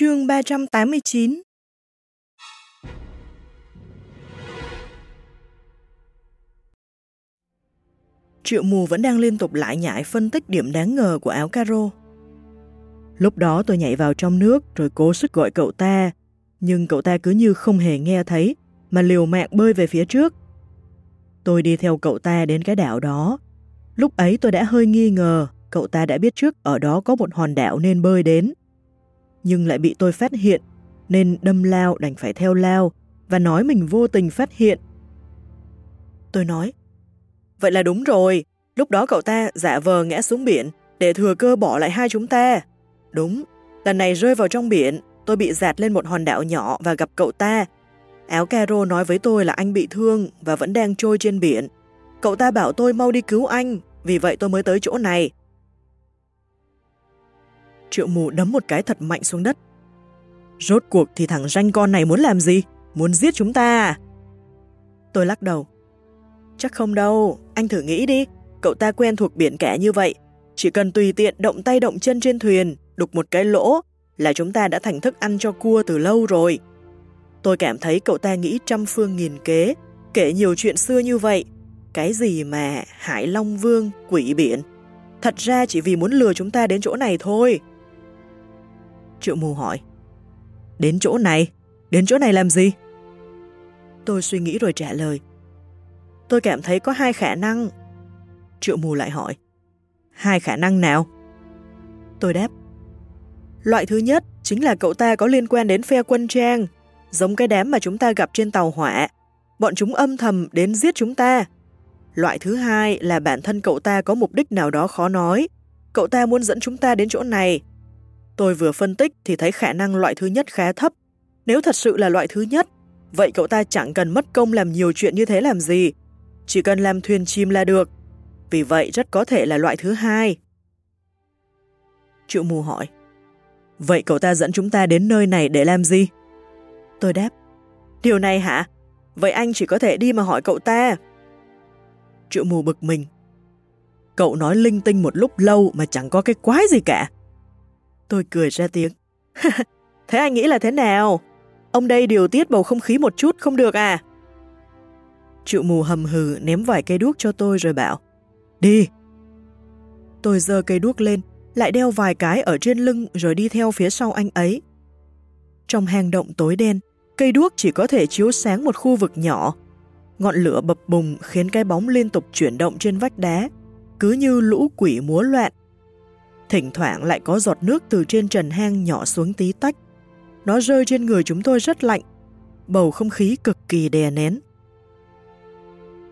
Chương 389 Triệu mù vẫn đang liên tục lại nhại phân tích điểm đáng ngờ của áo caro. Lúc đó tôi nhảy vào trong nước rồi cố sức gọi cậu ta, nhưng cậu ta cứ như không hề nghe thấy, mà liều mạng bơi về phía trước. Tôi đi theo cậu ta đến cái đảo đó. Lúc ấy tôi đã hơi nghi ngờ, cậu ta đã biết trước ở đó có một hòn đảo nên bơi đến. Nhưng lại bị tôi phát hiện, nên đâm lao đành phải theo lao, và nói mình vô tình phát hiện. Tôi nói, vậy là đúng rồi, lúc đó cậu ta giả vờ ngã xuống biển, để thừa cơ bỏ lại hai chúng ta. Đúng, lần này rơi vào trong biển, tôi bị dạt lên một hòn đảo nhỏ và gặp cậu ta. Áo caro nói với tôi là anh bị thương và vẫn đang trôi trên biển. Cậu ta bảo tôi mau đi cứu anh, vì vậy tôi mới tới chỗ này. Triệu mù đấm một cái thật mạnh xuống đất. Rốt cuộc thì thằng ranh con này muốn làm gì? Muốn giết chúng ta à? Tôi lắc đầu. Chắc không đâu, anh thử nghĩ đi. Cậu ta quen thuộc biển cả như vậy. Chỉ cần tùy tiện động tay động chân trên thuyền, đục một cái lỗ là chúng ta đã thành thức ăn cho cua từ lâu rồi. Tôi cảm thấy cậu ta nghĩ trăm phương nghìn kế, kể nhiều chuyện xưa như vậy. Cái gì mà Hải Long Vương, quỷ biển. Thật ra chỉ vì muốn lừa chúng ta đến chỗ này thôi. Triệu mù hỏi. Đến chỗ này? Đến chỗ này làm gì? Tôi suy nghĩ rồi trả lời. Tôi cảm thấy có hai khả năng. Triệu mù lại hỏi. Hai khả năng nào? Tôi đáp. Loại thứ nhất chính là cậu ta có liên quan đến phe quân trang, giống cái đám mà chúng ta gặp trên tàu hỏa. Bọn chúng âm thầm đến giết chúng ta. Loại thứ hai là bản thân cậu ta có mục đích nào đó khó nói. Cậu ta muốn dẫn chúng ta đến chỗ này. Tôi vừa phân tích thì thấy khả năng loại thứ nhất khá thấp. Nếu thật sự là loại thứ nhất, vậy cậu ta chẳng cần mất công làm nhiều chuyện như thế làm gì. Chỉ cần làm thuyền chim là được. Vì vậy rất có thể là loại thứ hai. Triệu mù hỏi. Vậy cậu ta dẫn chúng ta đến nơi này để làm gì? Tôi đáp. Điều này hả? Vậy anh chỉ có thể đi mà hỏi cậu ta. Triệu mù bực mình. Cậu nói linh tinh một lúc lâu mà chẳng có cái quái gì cả. Tôi cười ra tiếng. thế anh nghĩ là thế nào? Ông đây điều tiết bầu không khí một chút không được à? Triệu mù hầm hừ ném vài cây đuốc cho tôi rồi bảo. Đi! Tôi giơ cây đuốc lên, lại đeo vài cái ở trên lưng rồi đi theo phía sau anh ấy. Trong hang động tối đen, cây đuốc chỉ có thể chiếu sáng một khu vực nhỏ. Ngọn lửa bập bùng khiến cái bóng liên tục chuyển động trên vách đá, cứ như lũ quỷ múa loạn. Thỉnh thoảng lại có giọt nước từ trên trần hang nhỏ xuống tí tách. Nó rơi trên người chúng tôi rất lạnh, bầu không khí cực kỳ đè nén.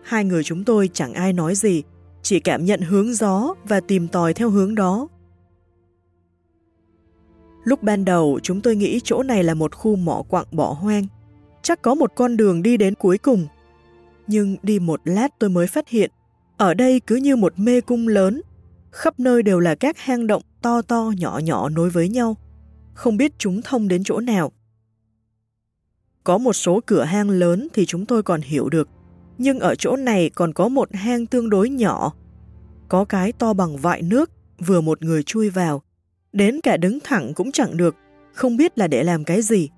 Hai người chúng tôi chẳng ai nói gì, chỉ cảm nhận hướng gió và tìm tòi theo hướng đó. Lúc ban đầu chúng tôi nghĩ chỗ này là một khu mỏ quặng bỏ hoang, chắc có một con đường đi đến cuối cùng. Nhưng đi một lát tôi mới phát hiện, ở đây cứ như một mê cung lớn, khắp nơi đều là các hang động to to nhỏ nhỏ nối với nhau, không biết chúng thông đến chỗ nào. Có một số cửa hang lớn thì chúng tôi còn hiểu được, nhưng ở chỗ này còn có một hang tương đối nhỏ. Có cái to bằng vại nước, vừa một người chui vào. Đến cả đứng thẳng cũng chẳng được, không biết là để làm cái gì.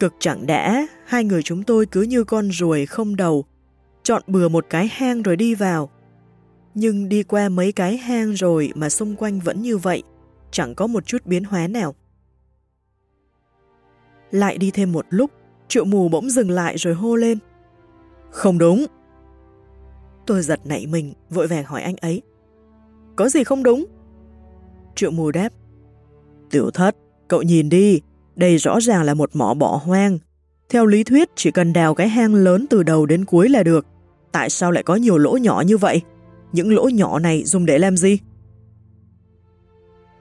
Cực chẳng đã, hai người chúng tôi cứ như con ruồi không đầu, chọn bừa một cái hang rồi đi vào. Nhưng đi qua mấy cái hang rồi mà xung quanh vẫn như vậy, chẳng có một chút biến hóa nào. Lại đi thêm một lúc, triệu mù bỗng dừng lại rồi hô lên. Không đúng. Tôi giật nảy mình, vội vàng hỏi anh ấy. Có gì không đúng? Triệu mù đáp. Tiểu thất, cậu nhìn đi, đây rõ ràng là một mỏ bỏ hoang. Theo lý thuyết chỉ cần đào cái hang lớn từ đầu đến cuối là được. Tại sao lại có nhiều lỗ nhỏ như vậy? Những lỗ nhỏ này dùng để làm gì?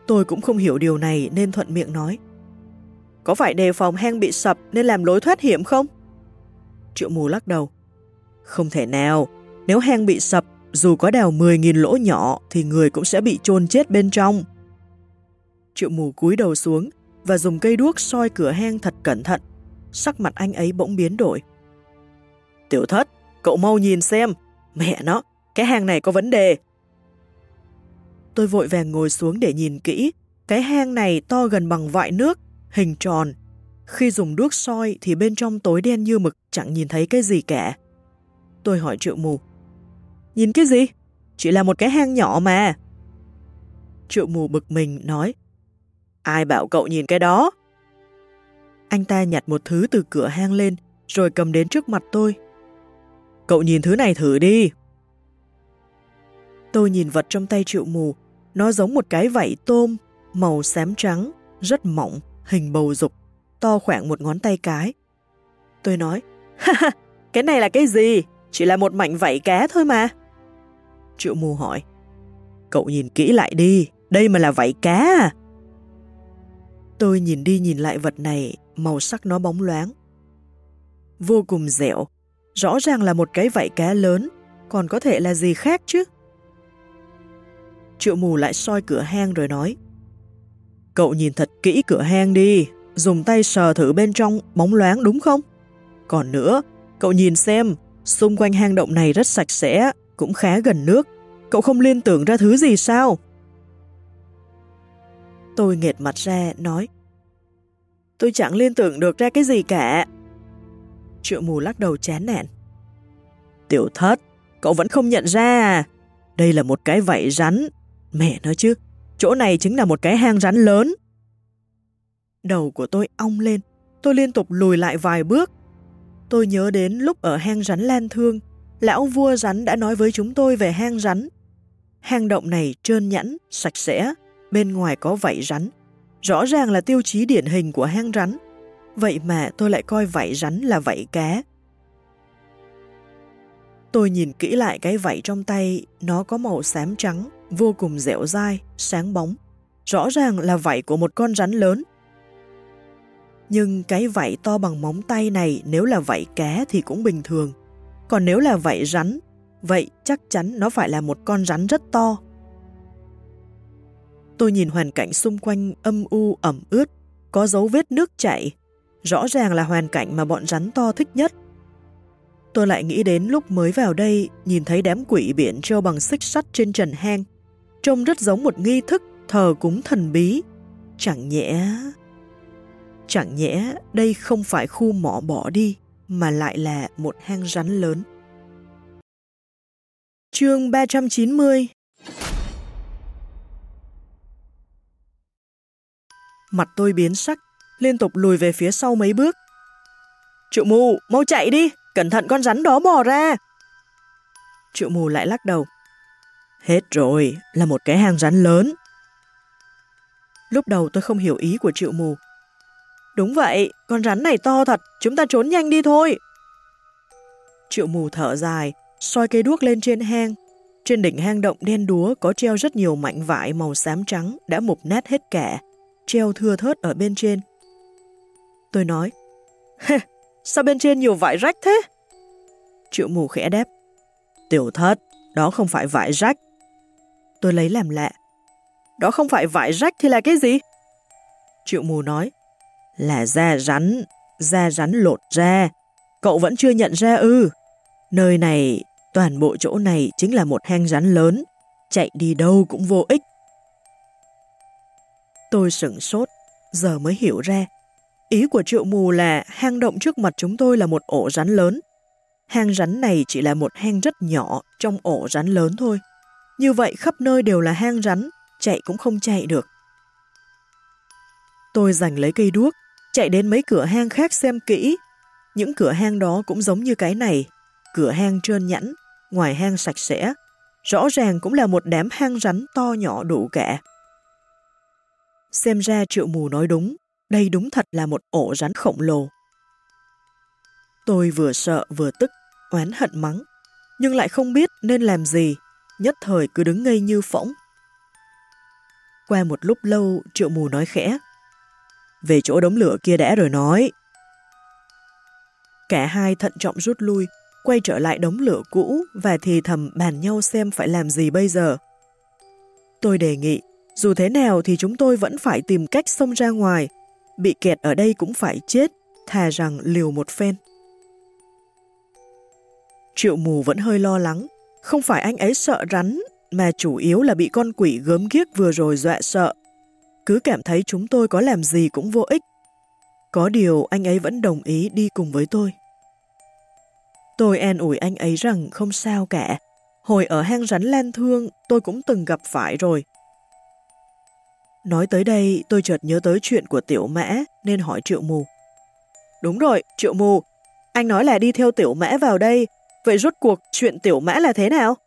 Tôi cũng không hiểu điều này nên thuận miệng nói. Có phải đề phòng hang bị sập nên làm lối thoát hiểm không? Triệu mù lắc đầu. Không thể nào, nếu hang bị sập, dù có đào 10.000 lỗ nhỏ thì người cũng sẽ bị chôn chết bên trong. Triệu mù cúi đầu xuống và dùng cây đuốc soi cửa hang thật cẩn thận. Sắc mặt anh ấy bỗng biến đổi. Tiểu thất, cậu mau nhìn xem. Mẹ nó, cái hang này có vấn đề. Tôi vội vàng ngồi xuống để nhìn kỹ, Cái hang này to gần bằng vại nước, hình tròn. Khi dùng đuốc soi thì bên trong tối đen như mực, chẳng nhìn thấy cái gì cả. Tôi hỏi triệu mù. Nhìn cái gì? Chỉ là một cái hang nhỏ mà. Triệu mù bực mình nói. Ai bảo cậu nhìn cái đó? Anh ta nhặt một thứ từ cửa hang lên, rồi cầm đến trước mặt tôi. Cậu nhìn thứ này thử đi. Tôi nhìn vật trong tay triệu mù, nó giống một cái vảy tôm, màu xám trắng, rất mỏng, hình bầu dục, to khoảng một ngón tay cái. Tôi nói, ha ha, cái này là cái gì? Chỉ là một mảnh vảy cá thôi mà. Triệu mù hỏi, cậu nhìn kỹ lại đi, đây mà là vảy cá à? Tôi nhìn đi nhìn lại vật này, màu sắc nó bóng loáng. Vô cùng dẻo, rõ ràng là một cái vảy cá lớn, còn có thể là gì khác chứ? Triệu mù lại soi cửa hang rồi nói Cậu nhìn thật kỹ cửa hang đi, dùng tay sờ thử bên trong bóng loáng đúng không? Còn nữa, cậu nhìn xem, xung quanh hang động này rất sạch sẽ, cũng khá gần nước. Cậu không liên tưởng ra thứ gì sao? Tôi nghệt mặt ra, nói Tôi chẳng liên tưởng được ra cái gì cả. Triệu mù lắc đầu chán nản. Tiểu thất, cậu vẫn không nhận ra à? Đây là một cái vảy rắn. Mẹ nói chứ, chỗ này chính là một cái hang rắn lớn. Đầu của tôi ong lên, tôi liên tục lùi lại vài bước. Tôi nhớ đến lúc ở hang rắn Lan Thương, lão vua rắn đã nói với chúng tôi về hang rắn. Hang động này trơn nhẵn, sạch sẽ, bên ngoài có vảy rắn. Rõ ràng là tiêu chí điển hình của hang rắn. Vậy mà tôi lại coi vảy rắn là vảy cá. Tôi nhìn kỹ lại cái vảy trong tay, nó có màu xám trắng, vô cùng dẻo dai, sáng bóng. Rõ ràng là vảy của một con rắn lớn. Nhưng cái vảy to bằng móng tay này nếu là vảy cá thì cũng bình thường. Còn nếu là vảy rắn, vậy chắc chắn nó phải là một con rắn rất to. Tôi nhìn hoàn cảnh xung quanh âm u ẩm ướt, có dấu vết nước chảy. Rõ ràng là hoàn cảnh mà bọn rắn to thích nhất. Tôi lại nghĩ đến lúc mới vào đây, nhìn thấy đám quỷ biển treo bằng xích sắt trên trần hang. Trông rất giống một nghi thức thờ cúng thần bí. Chẳng nhẽ... Chẳng nhẽ đây không phải khu mỏ bỏ đi, mà lại là một hang rắn lớn. Chương 390 Mặt tôi biến sắc, liên tục lùi về phía sau mấy bước. Triệu mù, mau chạy đi, cẩn thận con rắn đó bò ra. Triệu mù lại lắc đầu. Hết rồi, là một cái hang rắn lớn. Lúc đầu tôi không hiểu ý của triệu mù. Đúng vậy, con rắn này to thật, chúng ta trốn nhanh đi thôi. Triệu mù thở dài, soi cây đuốc lên trên hang. Trên đỉnh hang động đen đúa có treo rất nhiều mảnh vải màu xám trắng đã mục nát hết cả, treo thưa thớt ở bên trên. Tôi nói, sao bên trên nhiều vải rách thế? Triệu mù khẽ đáp, tiểu thất, đó không phải vải rách. Tôi lấy làm lạ, đó không phải vải rách thì là cái gì? Triệu mù nói, là da rắn, da rắn lột ra. Cậu vẫn chưa nhận ra ư. Nơi này, toàn bộ chỗ này chính là một hang rắn lớn, chạy đi đâu cũng vô ích. Tôi sửng sốt, giờ mới hiểu ra. Ý của triệu mù là hang động trước mặt chúng tôi là một ổ rắn lớn. Hang rắn này chỉ là một hang rất nhỏ trong ổ rắn lớn thôi. Như vậy khắp nơi đều là hang rắn, chạy cũng không chạy được. Tôi giành lấy cây đuốc, chạy đến mấy cửa hang khác xem kỹ. Những cửa hang đó cũng giống như cái này, cửa hang trơn nhẵn, ngoài hang sạch sẽ. Rõ ràng cũng là một đám hang rắn to nhỏ đủ cả. Xem ra triệu mù nói đúng, đây đúng thật là một ổ rắn khổng lồ. Tôi vừa sợ vừa tức, oán hận mắng, nhưng lại không biết nên làm gì, nhất thời cứ đứng ngây như phỗng. Qua một lúc lâu, triệu mù nói khẽ, về chỗ đống lửa kia đã rồi nói. Cả hai thận trọng rút lui, quay trở lại đống lửa cũ và thì thầm bàn nhau xem phải làm gì bây giờ. Tôi đề nghị, dù thế nào thì chúng tôi vẫn phải tìm cách xông ra ngoài, bị kẹt ở đây cũng phải chết, thà rằng liều một phen. Triệu mù vẫn hơi lo lắng, không phải anh ấy sợ rắn, mà chủ yếu là bị con quỷ gớm ghiếc vừa rồi dọa sợ. cứ cảm thấy chúng tôi có làm gì cũng vô ích. Có điều anh ấy vẫn đồng ý đi cùng với tôi. Tôi an ủi anh ấy rằng không sao cả. Hồi ở hang rắn lan thương, tôi cũng từng gặp phải rồi. Nói tới đây, tôi chợt nhớ tới chuyện của tiểu mã, nên hỏi triệu mù. Đúng rồi, triệu mù, anh nói là đi theo tiểu mã vào đây, vậy rốt cuộc chuyện tiểu mã là thế nào?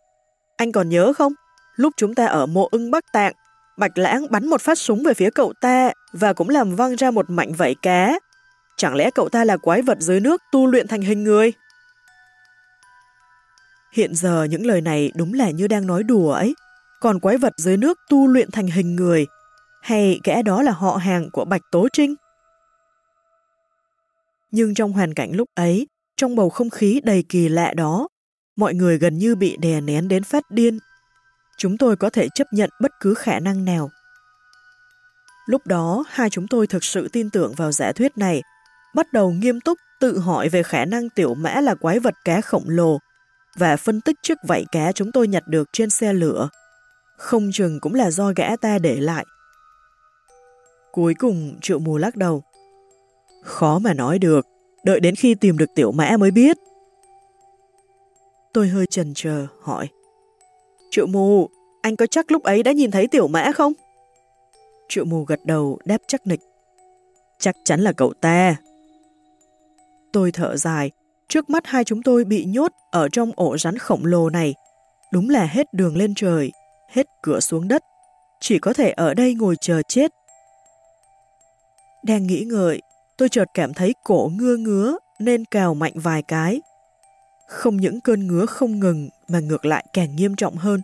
Anh còn nhớ không? Lúc chúng ta ở mộ ưng Bắc Tạng, Bạch Lãng bắn một phát súng về phía cậu ta và cũng làm văng ra một mảnh vảy cá. Chẳng lẽ cậu ta là quái vật dưới nước tu luyện thành hình người? Hiện giờ những lời này đúng là như đang nói đùa ấy. Còn quái vật dưới nước tu luyện thành hình người, hay kẻ đó là họ hàng của Bạch Tố Trinh? Nhưng trong hoàn cảnh lúc ấy, trong bầu không khí đầy kỳ lạ đó, mọi người gần như bị đè nén đến phát điên. Chúng tôi có thể chấp nhận bất cứ khả năng nào. Lúc đó, hai chúng tôi thực sự tin tưởng vào giả thuyết này, bắt đầu nghiêm túc tự hỏi về khả năng tiểu mã là quái vật cá khổng lồ và phân tích chiếc vảy cá chúng tôi nhặt được trên xe lửa. Không chừng cũng là do gã ta để lại. Cuối cùng triệu mù lắc đầu. Khó mà nói được, đợi đến khi tìm được tiểu mã mới biết. Tôi hơi chần chờ, hỏi. Triệu mù, anh có chắc lúc ấy đã nhìn thấy tiểu mã không? Triệu mù gật đầu đáp chắc nịch. Chắc chắn là cậu ta. Tôi thở dài, trước mắt hai chúng tôi bị nhốt ở trong ổ rắn khổng lồ này. Đúng là hết đường lên trời, hết cửa xuống đất. Chỉ có thể ở đây ngồi chờ chết. Đang nghĩ ngợi, tôi chợt cảm thấy cổ ngưa ngứa nên cào mạnh vài cái. Không những cơn ngứa không ngừng mà ngược lại càng nghiêm trọng hơn.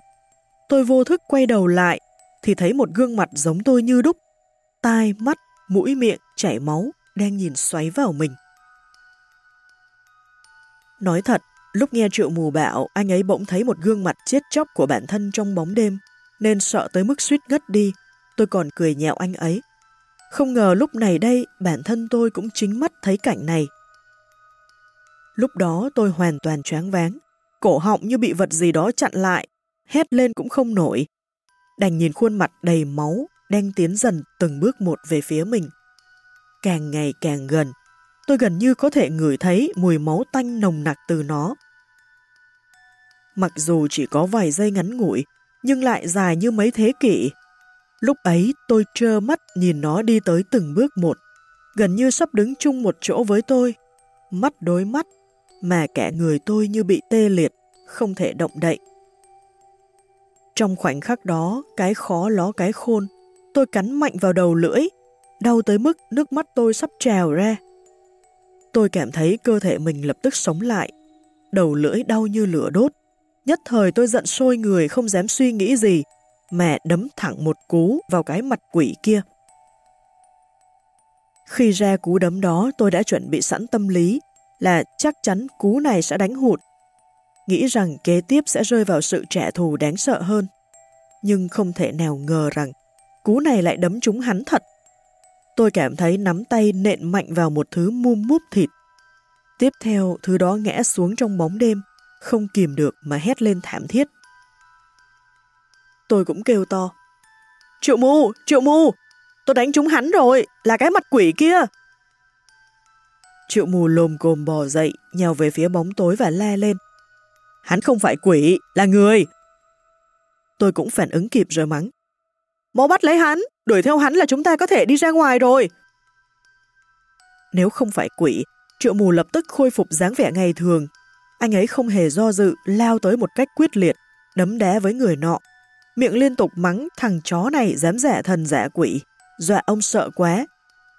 Tôi vô thức quay đầu lại thì thấy một gương mặt giống tôi như đúc. Tai, mắt, mũi miệng chảy máu đang nhìn xoáy vào mình. Nói thật, lúc nghe triệu mù bạo anh ấy bỗng thấy một gương mặt chết chóc của bản thân trong bóng đêm nên sợ tới mức suýt ngất đi. Tôi còn cười nhạo anh ấy. Không ngờ lúc này đây bản thân tôi cũng chính mắt thấy cảnh này. Lúc đó tôi hoàn toàn choáng váng, cổ họng như bị vật gì đó chặn lại, hét lên cũng không nổi. Đành nhìn khuôn mặt đầy máu, đang tiến dần từng bước một về phía mình. Càng ngày càng gần, tôi gần như có thể ngửi thấy mùi máu tanh nồng nặc từ nó. Mặc dù chỉ có vài giây ngắn ngủi, nhưng lại dài như mấy thế kỷ. Lúc ấy tôi trơ mắt nhìn nó đi tới từng bước một, gần như sắp đứng chung một chỗ với tôi, mắt đối mắt, mà cả người tôi như bị tê liệt, không thể động đậy. Trong khoảnh khắc đó, cái khó ló cái khôn, tôi cắn mạnh vào đầu lưỡi, đau tới mức nước mắt tôi sắp trào ra. Tôi cảm thấy cơ thể mình lập tức sống lại, đầu lưỡi đau như lửa đốt. Nhất thời tôi giận sôi người không dám suy nghĩ gì, mẹ đấm thẳng một cú vào cái mặt quỷ kia. Khi ra cú đấm đó tôi đã chuẩn bị sẵn tâm lý là chắc chắn cú này sẽ đánh hụt. Nghĩ rằng kế tiếp sẽ rơi vào sự trả thù đáng sợ hơn. Nhưng không thể nào ngờ rằng cú này lại đấm trúng hắn thật. Tôi cảm thấy nắm tay nện mạnh vào một thứ mum múp thịt. Tiếp theo, thứ đó ngã xuống trong bóng đêm, không kìm được mà hét lên thảm thiết. Tôi cũng kêu to. Triệu mù, triệu mù, tôi đánh trúng hắn rồi, là cái mặt quỷ kia. Triệu mù lồm cồm bò dậy, nhào về phía bóng tối và la lên. Hắn không phải quỷ, là người. Tôi cũng phản ứng kịp rồi mắng. Mau bắt lấy hắn, đuổi theo hắn là chúng ta có thể đi ra ngoài rồi. Nếu không phải quỷ, triệu mù lập tức khôi phục dáng vẻ ngày thường. Anh ấy không hề do dự, lao tới một cách quyết liệt, đấm đá với người nọ. Miệng liên tục mắng thằng chó này dám giả thần giả quỷ, dọa ông sợ quá,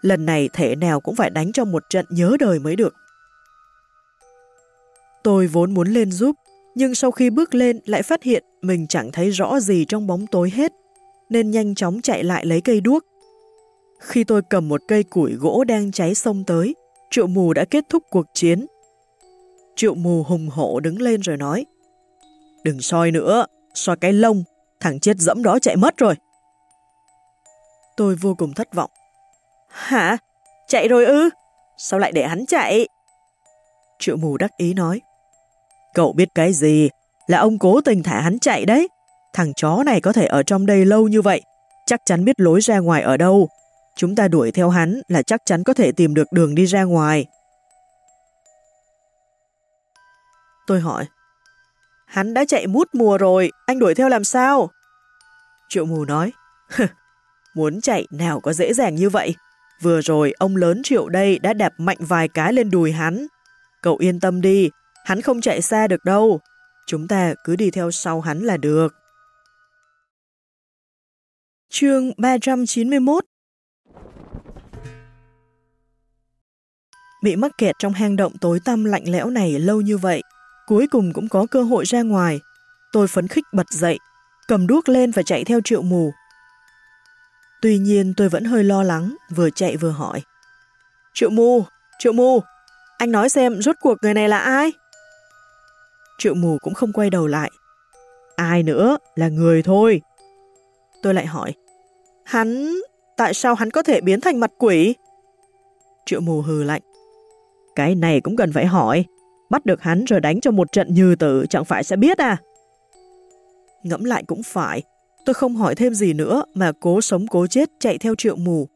lần này thể nào cũng phải đánh cho một trận nhớ đời mới được. Tôi vốn muốn lên giúp, nhưng sau khi bước lên lại phát hiện mình chẳng thấy rõ gì trong bóng tối hết, nên nhanh chóng chạy lại lấy cây đuốc. Khi tôi cầm một cây củi gỗ đang cháy xông tới, triệu mù đã kết thúc cuộc chiến. Triệu mù hùng hổ đứng lên rồi nói, Đừng soi nữa, soi cái lông, thằng chết dẫm đó chạy mất rồi. Tôi vô cùng thất vọng. Hả? Chạy rồi ư? Sao lại để hắn chạy? Triệu mù đắc ý nói. Cậu biết cái gì? Là ông cố tình thả hắn chạy đấy. Thằng chó này có thể ở trong đây lâu như vậy. chắc chắn biết lối ra ngoài ở đâu. Chúng ta đuổi theo hắn là chắc chắn có thể tìm được đường đi ra ngoài. Tôi hỏi, hắn đã chạy mút mùa rồi, anh đuổi theo làm sao? Triệu mù nói, muốn chạy nào có dễ dàng như vậy. Vừa rồi ông lớn triệu đây đã đạp mạnh vài cái lên đùi hắn. Cậu yên tâm đi, hắn không chạy xa được đâu. Chúng ta cứ đi theo sau hắn là được. Chương 391 Bị mắc kẹt trong hang động tối tăm lạnh lẽo này lâu như vậy, cuối cùng cũng có cơ hội ra ngoài. Tôi phấn khích bật dậy, cầm đuốc lên và chạy theo triệu mù. Tuy nhiên tôi vẫn hơi lo lắng, vừa chạy vừa hỏi. Triệu mù, triệu mù, anh nói xem rốt cuộc người này là ai? Triệu mù cũng không quay đầu lại. Ai nữa, là người thôi. Tôi lại hỏi. Hắn, tại sao hắn có thể biến thành mặt quỷ? Triệu mù hừ lạnh. Cái này cũng cần phải hỏi. Bắt được hắn rồi đánh cho một trận như tử chẳng phải sẽ biết à? Ngẫm lại cũng phải. Tôi không hỏi thêm gì nữa mà cố sống cố chết chạy theo triệu mù.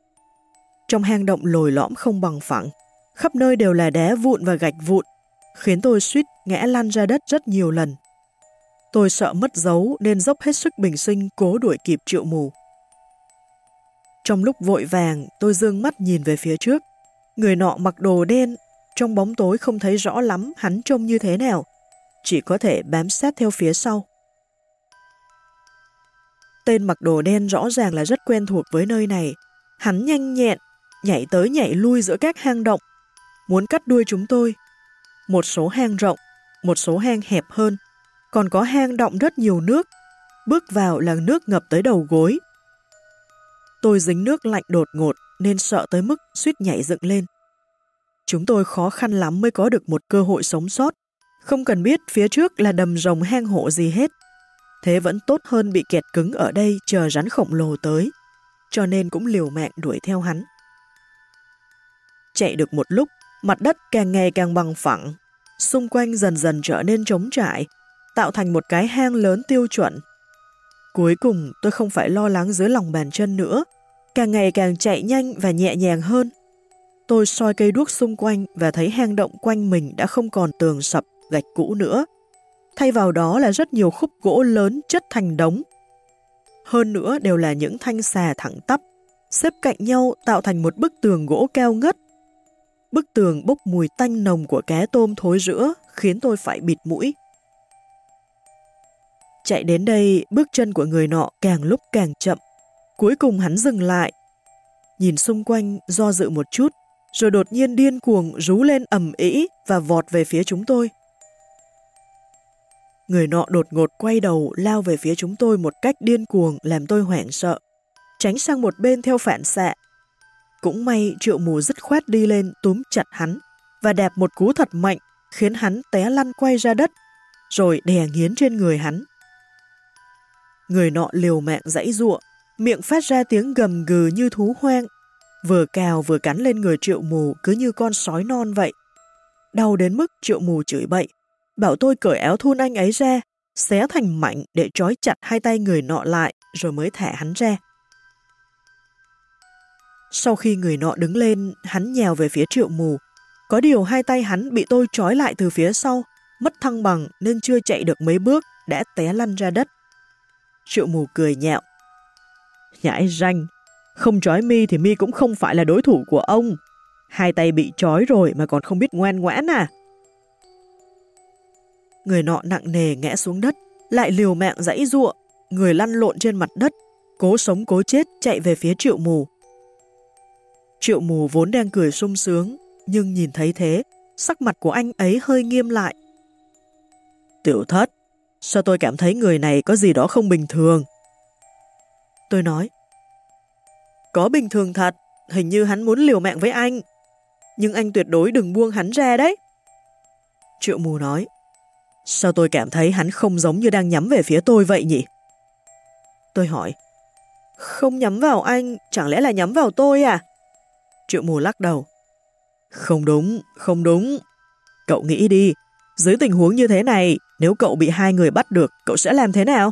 Trong hang động lồi lõm không bằng phẳng, khắp nơi đều là đá vụn và gạch vụn, khiến tôi suýt ngã lăn ra đất rất nhiều lần. Tôi sợ mất dấu nên dốc hết sức bình sinh cố đuổi kịp triệu mù. Trong lúc vội vàng, tôi dương mắt nhìn về phía trước. Người nọ mặc đồ đen, trong bóng tối không thấy rõ lắm hắn trông như thế nào, chỉ có thể bám sát theo phía sau. Tên mặc đồ đen rõ ràng là rất quen thuộc với nơi này. Hắn nhanh nhẹn, nhảy tới nhảy lui giữa các hang động, muốn cắt đuôi chúng tôi. Một số hang rộng, một số hang hẹp hơn, còn có hang động rất nhiều nước. Bước vào là nước ngập tới đầu gối. Tôi dính nước lạnh đột ngột nên sợ tới mức suýt nhảy dựng lên. Chúng tôi khó khăn lắm mới có được một cơ hội sống sót, không cần biết phía trước là đầm rồng hang hộ gì hết. Thế vẫn tốt hơn bị kẹt cứng ở đây chờ rắn khổng lồ tới, cho nên cũng liều mạng đuổi theo hắn. Chạy được một lúc, mặt đất càng ngày càng bằng phẳng, xung quanh dần dần trở nên trống trải, tạo thành một cái hang lớn tiêu chuẩn. Cuối cùng tôi không phải lo lắng dưới lòng bàn chân nữa, càng ngày càng chạy nhanh và nhẹ nhàng hơn. Tôi soi cây đuốc xung quanh và thấy hang động quanh mình đã không còn tường sập, gạch cũ nữa. Thay vào đó là rất nhiều khúc gỗ lớn chất thành đống. Hơn nữa đều là những thanh xà thẳng tắp, xếp cạnh nhau tạo thành một bức tường gỗ cao ngất. Bức tường bốc mùi tanh nồng của cá tôm thối rữa khiến tôi phải bịt mũi. Chạy đến đây, bước chân của người nọ càng lúc càng chậm. Cuối cùng hắn dừng lại. Nhìn xung quanh, do dự một chút, rồi đột nhiên điên cuồng rú lên ầm ĩ và vọt về phía chúng tôi. Người nọ đột ngột quay đầu lao về phía chúng tôi một cách điên cuồng làm tôi hoảng sợ. Tránh sang một bên theo phản xạ. Cũng may triệu mù dứt khoát đi lên túm chặt hắn và đạp một cú thật mạnh khiến hắn té lăn quay ra đất rồi đè nghiến trên người hắn. Người nọ liều mạng dãy ruộng, miệng phát ra tiếng gầm gừ như thú hoang, vừa cào vừa cắn lên người triệu mù cứ như con sói non vậy. Đau đến mức triệu mù chửi bậy, bảo tôi cởi áo thun anh ấy ra, xé thành mảnh để trói chặt hai tay người nọ lại rồi mới thả hắn ra. Sau khi người nọ đứng lên, hắn nhèo về phía triệu mù. Có điều hai tay hắn bị tôi trói lại từ phía sau, mất thăng bằng nên chưa chạy được mấy bước, đã té lăn ra đất. Triệu mù cười nhạo. Nhãi ranh, không trói mi thì mi cũng không phải là đối thủ của ông. Hai tay bị trói rồi mà còn không biết ngoan ngoãn à. Người nọ nặng nề ngã xuống đất, lại liều mạng dãy ruộng, người lăn lộn trên mặt đất, cố sống cố chết chạy về phía triệu mù. Triệu mù vốn đang cười sung sướng, nhưng nhìn thấy thế, sắc mặt của anh ấy hơi nghiêm lại. Tiểu thất, sao tôi cảm thấy người này có gì đó không bình thường? Tôi nói, có bình thường thật, hình như hắn muốn liều mạng với anh. Nhưng anh tuyệt đối đừng buông hắn ra đấy. Triệu mù nói, sao tôi cảm thấy hắn không giống như đang nhắm về phía tôi vậy nhỉ? Tôi hỏi, không nhắm vào anh, chẳng lẽ là nhắm vào tôi à? Triệu mù lắc đầu. Không đúng, không đúng. Cậu nghĩ đi, dưới tình huống như thế này, nếu cậu bị hai người bắt được, cậu sẽ làm thế nào?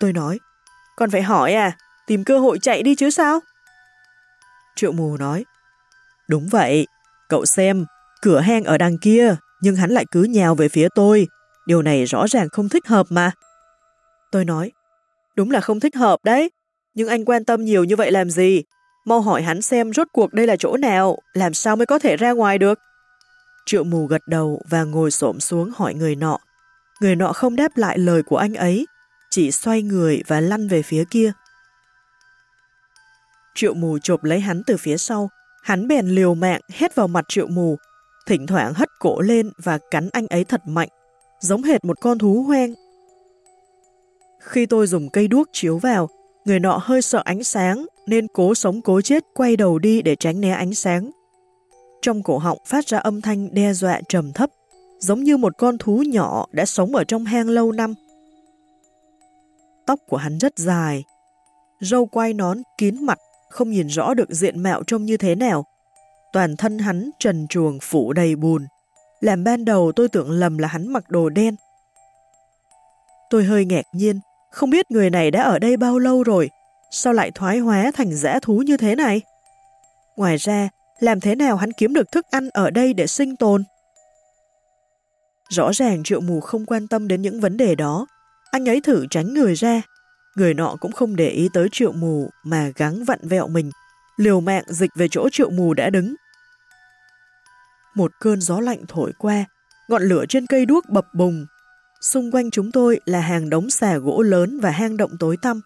Tôi nói, còn phải hỏi à, tìm cơ hội chạy đi chứ sao? Triệu mù nói, đúng vậy, cậu xem, cửa hang ở đằng kia, nhưng hắn lại cứ nhào về phía tôi, điều này rõ ràng không thích hợp mà. Tôi nói, đúng là không thích hợp đấy, nhưng anh quan tâm nhiều như vậy làm gì? Mau hỏi hắn xem rốt cuộc đây là chỗ nào, làm sao mới có thể ra ngoài được. Triệu mù gật đầu và ngồi xổm xuống hỏi người nọ. Người nọ không đáp lại lời của anh ấy, chỉ xoay người và lăn về phía kia. Triệu mù chộp lấy hắn từ phía sau, hắn bèn liều mạng hét vào mặt triệu mù, thỉnh thoảng hất cổ lên và cắn anh ấy thật mạnh, giống hệt một con thú hoang. Khi tôi dùng cây đuốc chiếu vào, người nọ hơi sợ ánh sáng nên cố sống cố chết quay đầu đi để tránh né ánh sáng. Trong cổ họng phát ra âm thanh đe dọa trầm thấp, giống như một con thú nhỏ đã sống ở trong hang lâu năm. Tóc của hắn rất dài, râu quai nón kín mặt, không nhìn rõ được diện mạo trông như thế nào. Toàn thân hắn trần truồng phủ đầy bùn, làm ban đầu tôi tưởng lầm là hắn mặc đồ đen. Tôi hơi ngạc nhiên, không biết người này đã ở đây bao lâu rồi, sao lại thoái hóa thành dã thú như thế này? Ngoài ra, làm thế nào hắn kiếm được thức ăn ở đây để sinh tồn? Rõ ràng triệu mù không quan tâm đến những vấn đề đó. Anh ấy thử tránh người ra. Người nọ cũng không để ý tới triệu mù mà gắng vặn vẹo mình, liều mạng dịch về chỗ triệu mù đã đứng. Một cơn gió lạnh thổi qua, ngọn lửa trên cây đuốc bập bùng. Xung quanh chúng tôi là hàng đống xà gỗ lớn và hang động tối tăm.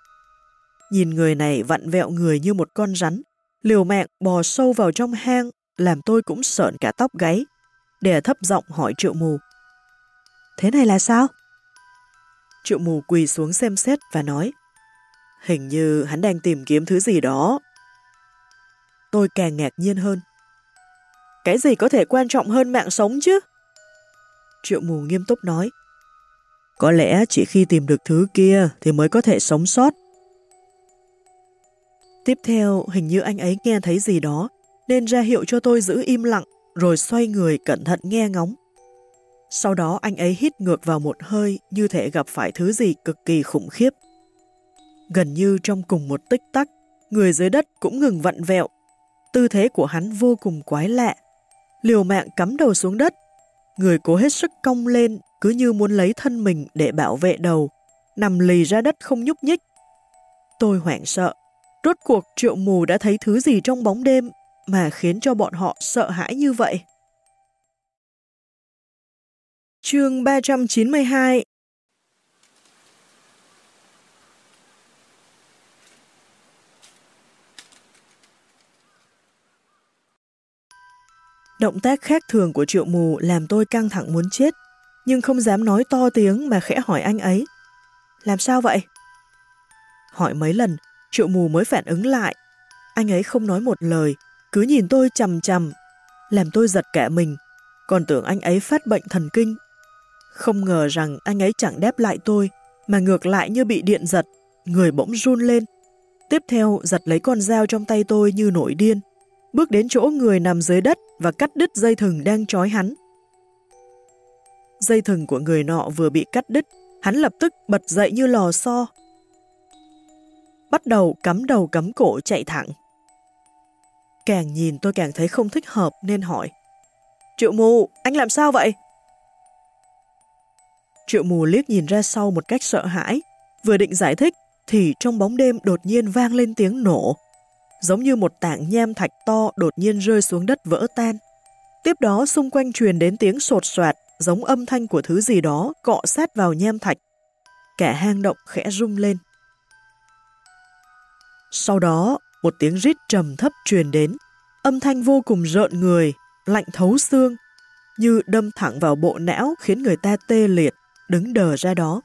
Nhìn người này vặn vẹo người như một con rắn, liều mạng bò sâu vào trong hang, làm tôi cũng sợn cả tóc gáy. Đè thấp giọng hỏi triệu mù. Thế này là sao? Triệu mù quỳ xuống xem xét và nói Hình như hắn đang tìm kiếm thứ gì đó. Tôi càng ngạc nhiên hơn. Cái gì có thể quan trọng hơn mạng sống chứ? Triệu mù nghiêm túc nói Có lẽ chỉ khi tìm được thứ kia thì mới có thể sống sót. Tiếp theo, hình như anh ấy nghe thấy gì đó, nên ra hiệu cho tôi giữ im lặng, rồi xoay người cẩn thận nghe ngóng. Sau đó anh ấy hít ngược vào một hơi như thể gặp phải thứ gì cực kỳ khủng khiếp. Gần như trong cùng một tích tắc, người dưới đất cũng ngừng vặn vẹo. Tư thế của hắn vô cùng quái lạ. Liều mạng cắm đầu xuống đất, người cố hết sức cong lên cứ như muốn lấy thân mình để bảo vệ đầu, nằm lì ra đất không nhúc nhích. Tôi hoảng sợ, Rốt cuộc triệu mù đã thấy thứ gì trong bóng đêm mà khiến cho bọn họ sợ hãi như vậy? Chương 392 Động tác khác thường của triệu mù làm tôi căng thẳng muốn chết, nhưng không dám nói to tiếng mà khẽ hỏi anh ấy. Làm sao vậy? Hỏi mấy lần, Triệu mù mới phản ứng lại. Anh ấy không nói một lời, cứ nhìn tôi chầm chầm, làm tôi giật cả mình, còn tưởng anh ấy phát bệnh thần kinh. Không ngờ rằng anh ấy chẳng đáp lại tôi, mà ngược lại như bị điện giật, người bỗng run lên. Tiếp theo giật lấy con dao trong tay tôi như nổi điên, bước đến chỗ người nằm dưới đất và cắt đứt dây thừng đang trói hắn. Dây thừng của người nọ vừa bị cắt đứt, hắn lập tức bật dậy như lò xo, bắt đầu cắm đầu cắm cổ chạy thẳng. Càng nhìn tôi càng thấy không thích hợp nên hỏi. Triệu mù, anh làm sao vậy? Triệu mù liếc nhìn ra sau một cách sợ hãi, vừa định giải thích thì trong bóng đêm đột nhiên vang lên tiếng nổ, giống như một tảng nham thạch to đột nhiên rơi xuống đất vỡ tan. Tiếp đó xung quanh truyền đến tiếng sột soạt giống âm thanh của thứ gì đó cọ sát vào nham thạch. Cả hang động khẽ rung lên. Sau đó, một tiếng rít trầm thấp truyền đến, âm thanh vô cùng rợn người, lạnh thấu xương, như đâm thẳng vào bộ não khiến người ta tê liệt, đứng đờ ra đó.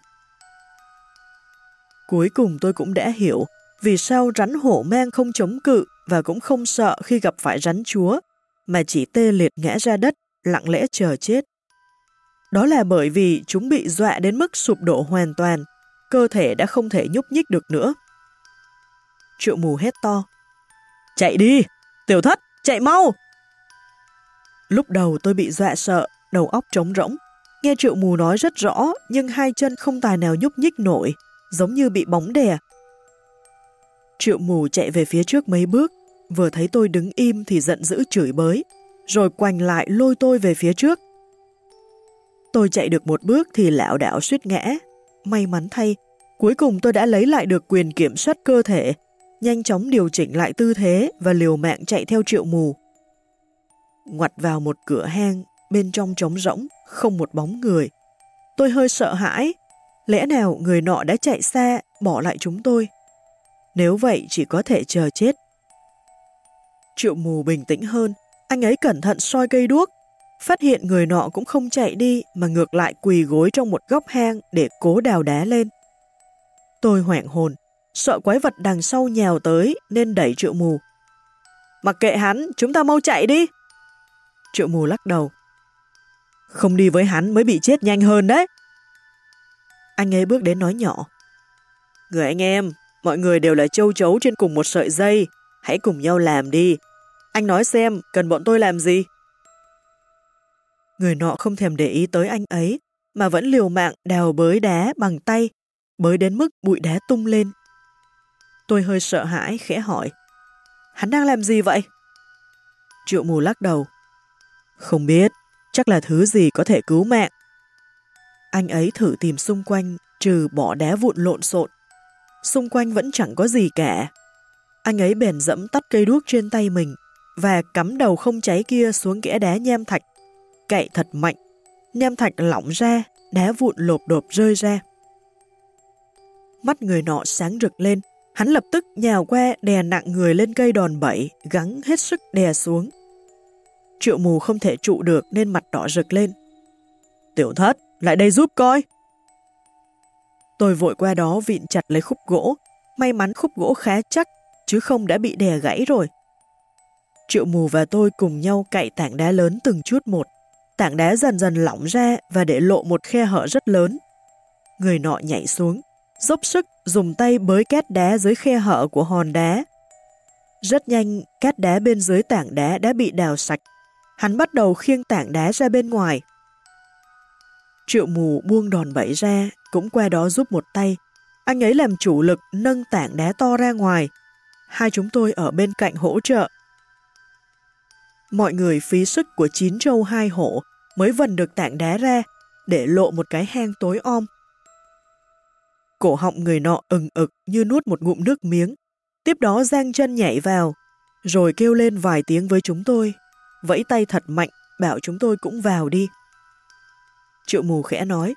Cuối cùng tôi cũng đã hiểu vì sao rắn hổ mang không chống cự và cũng không sợ khi gặp phải rắn chúa, mà chỉ tê liệt ngã ra đất, lặng lẽ chờ chết. Đó là bởi vì chúng bị dọa đến mức sụp đổ hoàn toàn, cơ thể đã không thể nhúc nhích được nữa. Triệu mù hét to. Chạy đi! Tiểu thất! Chạy mau! Lúc đầu tôi bị dọa sợ, đầu óc trống rỗng. Nghe triệu mù nói rất rõ, nhưng hai chân không tài nào nhúc nhích nổi, giống như bị bóng đè. Triệu mù chạy về phía trước mấy bước, vừa thấy tôi đứng im thì giận dữ chửi bới, rồi quành lại lôi tôi về phía trước. Tôi chạy được một bước thì lão đảo suýt ngã. May mắn thay, cuối cùng tôi đã lấy lại được quyền kiểm soát cơ thể, nhanh chóng điều chỉnh lại tư thế và liều mạng chạy theo triệu mù. Ngoặt vào một cửa hang, bên trong trống rỗng, không một bóng người. Tôi hơi sợ hãi, lẽ nào người nọ đã chạy xa, bỏ lại chúng tôi? Nếu vậy chỉ có thể chờ chết. Triệu mù bình tĩnh hơn, anh ấy cẩn thận soi cây đuốc, phát hiện người nọ cũng không chạy đi mà ngược lại quỳ gối trong một góc hang để cố đào đá lên. Tôi hoảng hồn, sợ quái vật đằng sau nhào tới nên đẩy triệu mù. Mặc kệ hắn, chúng ta mau chạy đi. Triệu mù lắc đầu. Không đi với hắn mới bị chết nhanh hơn đấy. Anh ấy bước đến nói nhỏ. Người anh em, mọi người đều là châu chấu trên cùng một sợi dây, hãy cùng nhau làm đi. Anh nói xem, cần bọn tôi làm gì? Người nọ không thèm để ý tới anh ấy, mà vẫn liều mạng đào bới đá bằng tay, bới đến mức bụi đá tung lên. Tôi hơi sợ hãi, khẽ hỏi. Hắn đang làm gì vậy? Triệu mù lắc đầu. Không biết, chắc là thứ gì có thể cứu mạng. Anh ấy thử tìm xung quanh, trừ bỏ đá vụn lộn xộn. Xung quanh vẫn chẳng có gì cả. Anh ấy bèn dẫm tắt cây đuốc trên tay mình và cắm đầu không cháy kia xuống kẽ đá nham thạch. Cậy thật mạnh, nham thạch lỏng ra, đá vụn lộp đột rơi ra. Mắt người nọ sáng rực lên, hắn lập tức nhào qua đè nặng người lên cây đòn bẩy, gắng hết sức đè xuống. Triệu mù không thể trụ được nên mặt đỏ rực lên. Tiểu thất, lại đây giúp coi. Tôi vội qua đó vịn chặt lấy khúc gỗ, may mắn khúc gỗ khá chắc, chứ không đã bị đè gãy rồi. Triệu mù và tôi cùng nhau cậy tảng đá lớn từng chút một. Tảng đá dần dần lỏng ra và để lộ một khe hở rất lớn. Người nọ nhảy xuống, dốc sức dùng tay bới cát đá dưới khe hở của hòn đá. Rất nhanh, cát đá bên dưới tảng đá đã bị đào sạch. Hắn bắt đầu khiêng tảng đá ra bên ngoài. Triệu mù buông đòn bẫy ra, cũng qua đó giúp một tay. Anh ấy làm chủ lực nâng tảng đá to ra ngoài. Hai chúng tôi ở bên cạnh hỗ trợ. Mọi người phí sức của chín trâu hai hổ mới vần được tảng đá ra để lộ một cái hang tối om. Cổ họng người nọ ừng ực như nuốt một ngụm nước miếng. Tiếp đó giang chân nhảy vào, rồi kêu lên vài tiếng với chúng tôi. Vẫy tay thật mạnh, bảo chúng tôi cũng vào đi. Triệu mù khẽ nói.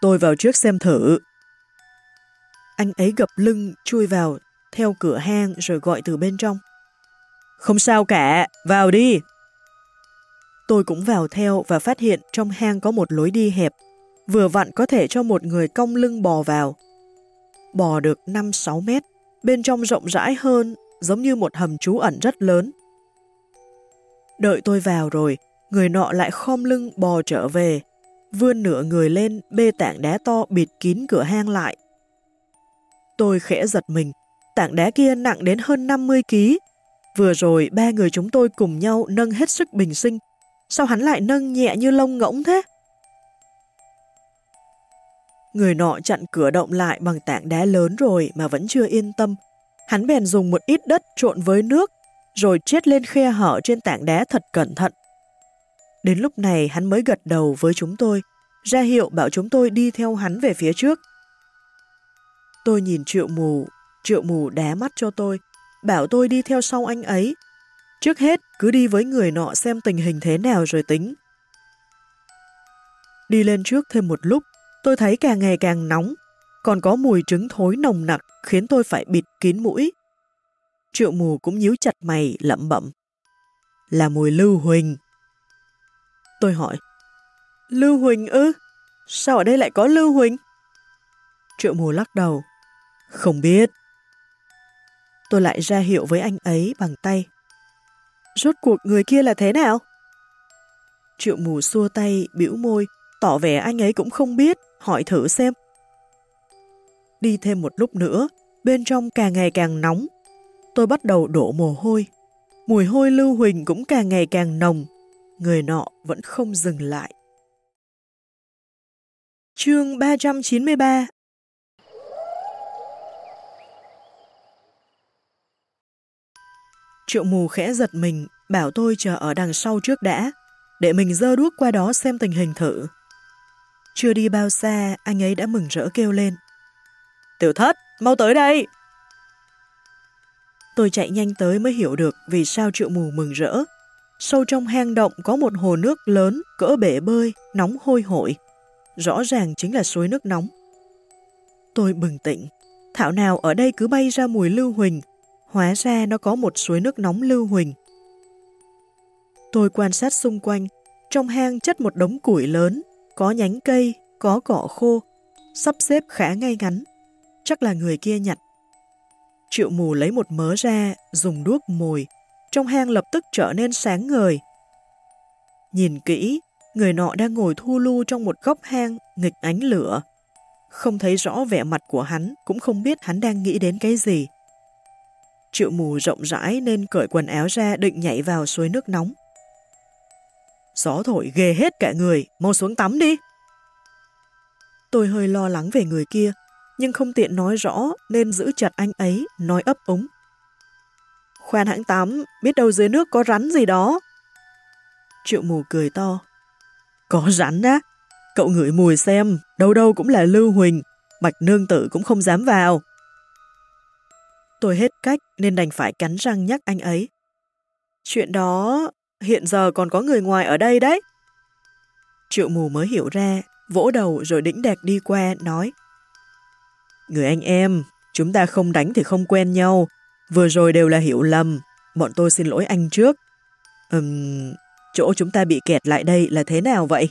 Tôi vào trước xem thử. Anh ấy gập lưng chui vào theo cửa hang rồi gọi từ bên trong. Không sao cả, vào đi. Tôi cũng vào theo và phát hiện trong hang có một lối đi hẹp, vừa vặn có thể cho một người cong lưng bò vào. Bò được 5-6 mét, bên trong rộng rãi hơn, giống như một hầm trú ẩn rất lớn. Đợi tôi vào rồi, người nọ lại khom lưng bò trở về, vươn nửa người lên bê tảng đá to bịt kín cửa hang lại. Tôi khẽ giật mình, tảng đá kia nặng đến hơn 50 kg. Vừa rồi ba người chúng tôi cùng nhau nâng hết sức bình sinh, sao hắn lại nâng nhẹ như lông ngỗng thế? Người nọ chặn cửa động lại bằng tảng đá lớn rồi mà vẫn chưa yên tâm. Hắn bèn dùng một ít đất trộn với nước, rồi chết lên khe hở trên tảng đá thật cẩn thận. Đến lúc này hắn mới gật đầu với chúng tôi, ra hiệu bảo chúng tôi đi theo hắn về phía trước. Tôi nhìn triệu mù, triệu mù đá mắt cho tôi, bảo tôi đi theo sau anh ấy. Trước hết, cứ đi với người nọ xem tình hình thế nào rồi tính. Đi lên trước thêm một lúc, tôi thấy càng ngày càng nóng, còn có mùi trứng thối nồng nặc khiến tôi phải bịt kín mũi. Triệu mù cũng nhíu chặt mày lẩm bẩm. Là mùi lưu huỳnh. Tôi hỏi, Lưu Huỳnh ư? Sao ở đây lại có Lưu Huỳnh? Triệu mù lắc đầu. Không biết. Tôi lại ra hiệu với anh ấy bằng tay. Rốt cuộc người kia là thế nào? Triệu mù xua tay, biểu môi, tỏ vẻ anh ấy cũng không biết, hỏi thử xem. Đi thêm một lúc nữa, bên trong càng ngày càng nóng. Tôi bắt đầu đổ mồ hôi. Mùi hôi lưu huỳnh cũng càng ngày càng nồng. Người nọ vẫn không dừng lại. Chương 393 Triệu mù khẽ giật mình, bảo tôi chờ ở đằng sau trước đã, để mình dơ đuốc qua đó xem tình hình thử. Chưa đi bao xa, anh ấy đã mừng rỡ kêu lên. Tiểu thất, mau tới đây! Tôi chạy nhanh tới mới hiểu được vì sao triệu mù mừng rỡ. Sâu trong hang động có một hồ nước lớn, cỡ bể bơi, nóng hôi hổi. Rõ ràng chính là suối nước nóng. Tôi bừng tỉnh. Thảo nào ở đây cứ bay ra mùi lưu huỳnh. Hóa ra nó có một suối nước nóng lưu huỳnh. Tôi quan sát xung quanh. Trong hang chất một đống củi lớn, có nhánh cây, có cỏ khô, sắp xếp khá ngay ngắn. Chắc là người kia nhặt. Triệu mù lấy một mớ ra, dùng đuốc mồi. Trong hang lập tức trở nên sáng ngời. Nhìn kỹ, người nọ đang ngồi thu lu trong một góc hang, nghịch ánh lửa. Không thấy rõ vẻ mặt của hắn, cũng không biết hắn đang nghĩ đến cái gì. Triệu mù rộng rãi nên cởi quần áo ra định nhảy vào suối nước nóng. Gió thổi ghê hết cả người, mau xuống tắm đi. Tôi hơi lo lắng về người kia, nhưng không tiện nói rõ nên giữ chặt anh ấy, nói ấp úng. Khoan hãng tắm, biết đâu dưới nước có rắn gì đó. Triệu mù cười to. Có rắn á? Cậu ngửi mùi xem, đâu đâu cũng là lưu huỳnh, bạch nương tử cũng không dám vào. Tôi hết cách nên đành phải cắn răng nhắc anh ấy. Chuyện đó, hiện giờ còn có người ngoài ở đây đấy. Triệu mù mới hiểu ra, vỗ đầu rồi đĩnh đạc đi qua, nói. Người anh em, chúng ta không đánh thì không quen nhau. Vừa rồi đều là hiểu lầm. Bọn tôi xin lỗi anh trước. Ừm, chỗ chúng ta bị kẹt lại đây là thế nào vậy?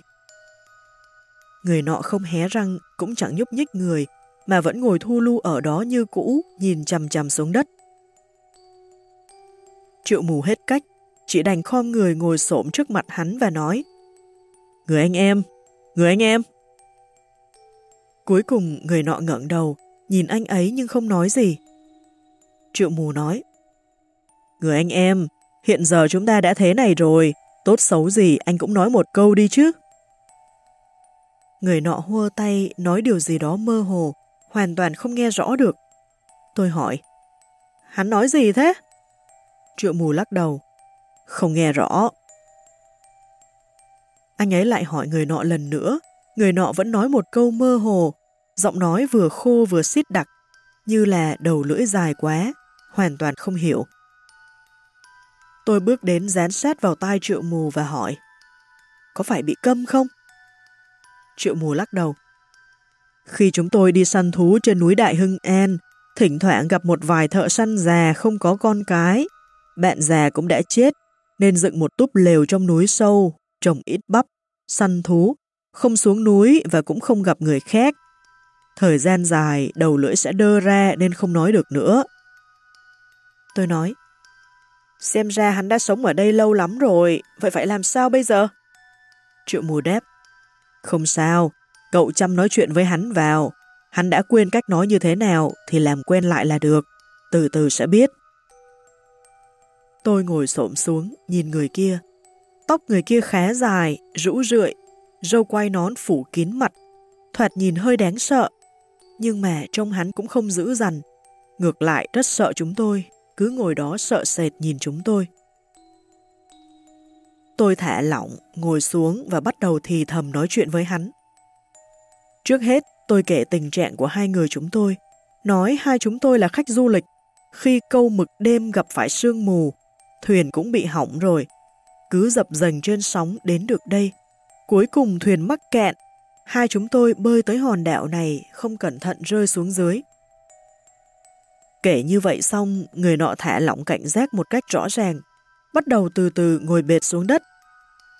Người nọ không hé răng, cũng chẳng nhúc nhích người, mà vẫn ngồi thu lưu ở đó như cũ, nhìn chằm chằm xuống đất. Triệu mù hết cách, chỉ đành khom người ngồi xổm trước mặt hắn và nói Người anh em, người anh em. Cuối cùng người nọ ngẩng đầu, nhìn anh ấy nhưng không nói gì. Triệu mù nói, Người anh em, hiện giờ chúng ta đã thế này rồi, tốt xấu gì anh cũng nói một câu đi chứ. Người nọ hua tay nói điều gì đó mơ hồ, hoàn toàn không nghe rõ được. Tôi hỏi, hắn nói gì thế? Triệu mù lắc đầu, không nghe rõ. Anh ấy lại hỏi người nọ lần nữa, người nọ vẫn nói một câu mơ hồ, giọng nói vừa khô vừa xít đặc, như là đầu lưỡi dài quá, hoàn toàn không hiểu. Tôi bước đến dán sát vào tai triệu mù và hỏi, có phải bị câm không? Triệu mù lắc đầu. Khi chúng tôi đi săn thú trên núi Đại Hưng An, thỉnh thoảng gặp một vài thợ săn già không có con cái. Bạn già cũng đã chết, nên dựng một túp lều trong núi sâu, trồng ít bắp, săn thú, không xuống núi và cũng không gặp người khác. Thời gian dài, đầu lưỡi sẽ đơ ra nên không nói được nữa. Tôi nói, xem ra hắn đã sống ở đây lâu lắm rồi, vậy phải làm sao bây giờ? Triệu mù đáp, không sao, cậu chăm nói chuyện với hắn vào. Hắn đã quên cách nói như thế nào thì làm quen lại là được. Từ từ sẽ biết. Tôi ngồi xổm xuống, nhìn người kia. Tóc người kia khá dài, rũ rượi, râu quay nón phủ kín mặt. Thoạt nhìn hơi đáng sợ, nhưng mà trông hắn cũng không dữ dằn. Ngược lại rất sợ chúng tôi, cứ ngồi đó sợ sệt nhìn chúng tôi. Tôi thả lỏng, ngồi xuống và bắt đầu thì thầm nói chuyện với hắn. Trước hết, tôi kể tình trạng của hai người chúng tôi, nói hai chúng tôi là khách du lịch. Khi câu mực đêm gặp phải sương mù, thuyền cũng bị hỏng rồi. Cứ dập dành trên sóng đến được đây. Cuối cùng thuyền mắc kẹn, hai chúng tôi bơi tới hòn đảo này không cẩn thận rơi xuống dưới. Kể như vậy xong, người nọ thả lỏng cảnh giác một cách rõ ràng, bắt đầu từ từ ngồi bệt xuống đất.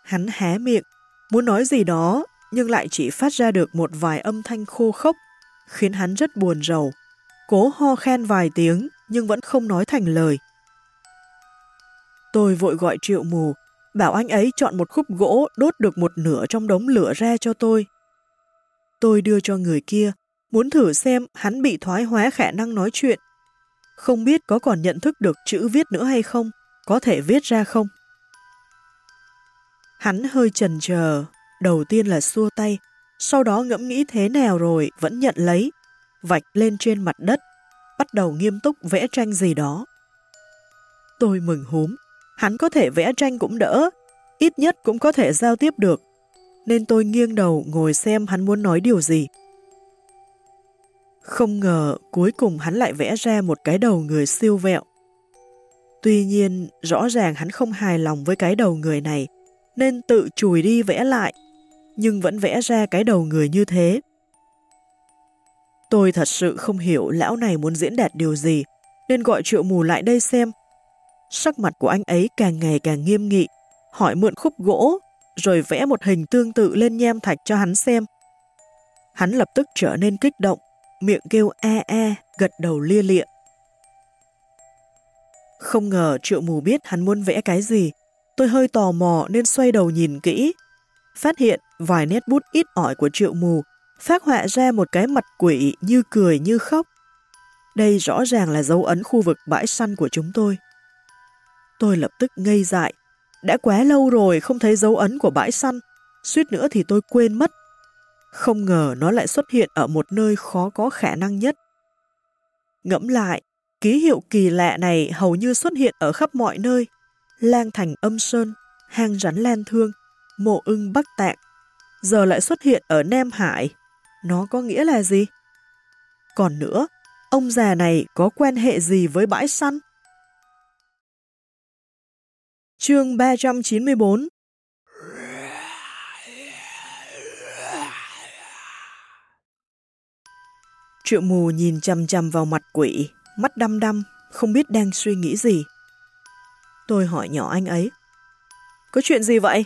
Hắn hé miệng, muốn nói gì đó, nhưng lại chỉ phát ra được một vài âm thanh khô khốc, khiến hắn rất buồn rầu. Cố ho khen vài tiếng, nhưng vẫn không nói thành lời. Tôi vội gọi triệu mù, bảo anh ấy chọn một khúc gỗ đốt được một nửa trong đống lửa ra cho tôi. Tôi đưa cho người kia, muốn thử xem hắn bị thoái hóa khả năng nói chuyện. Không biết có còn nhận thức được chữ viết nữa hay không, có thể viết ra không. Hắn hơi chần chờ, đầu tiên là xua tay, sau đó ngẫm nghĩ thế nào rồi vẫn nhận lấy, vạch lên trên mặt đất, bắt đầu nghiêm túc vẽ tranh gì đó. Tôi mừng húm, hắn có thể vẽ tranh cũng đỡ, ít nhất cũng có thể giao tiếp được. Nên tôi nghiêng đầu ngồi xem hắn muốn nói điều gì. Không ngờ cuối cùng hắn lại vẽ ra một cái đầu người siêu vẹo. Tuy nhiên, rõ ràng hắn không hài lòng với cái đầu người này, nên tự chùi đi vẽ lại, nhưng vẫn vẽ ra cái đầu người như thế. Tôi thật sự không hiểu lão này muốn diễn đạt điều gì, nên gọi triệu mù lại đây xem. Sắc mặt của anh ấy càng ngày càng nghiêm nghị, hỏi mượn khúc gỗ, rồi vẽ một hình tương tự lên nham thạch cho hắn xem. Hắn lập tức trở nên kích động, miệng kêu e e, gật đầu lia lịa. Không ngờ triệu mù biết hắn muốn vẽ cái gì. Tôi hơi tò mò nên xoay đầu nhìn kỹ. Phát hiện vài nét bút ít ỏi của triệu mù phát họa ra một cái mặt quỷ như cười như khóc. Đây rõ ràng là dấu ấn khu vực bãi săn của chúng tôi. Tôi lập tức ngây dại. Đã quá lâu rồi không thấy dấu ấn của bãi săn. Suýt nữa thì tôi quên mất. Không ngờ nó lại xuất hiện ở một nơi khó có khả năng nhất. Ngẫm lại, Ký hiệu kỳ lạ này hầu như xuất hiện ở khắp mọi nơi. Lang thành âm sơn, hang rắn lan thương, mộ ưng bắc tạng. Giờ lại xuất hiện ở Nam Hải. Nó có nghĩa là gì? Còn nữa, ông già này có quan hệ gì với bãi săn? Chương 394 Triệu mù nhìn chằm chằm vào mặt quỷ, mắt đăm đăm, không biết đang suy nghĩ gì. Tôi hỏi nhỏ anh ấy. Có chuyện gì vậy?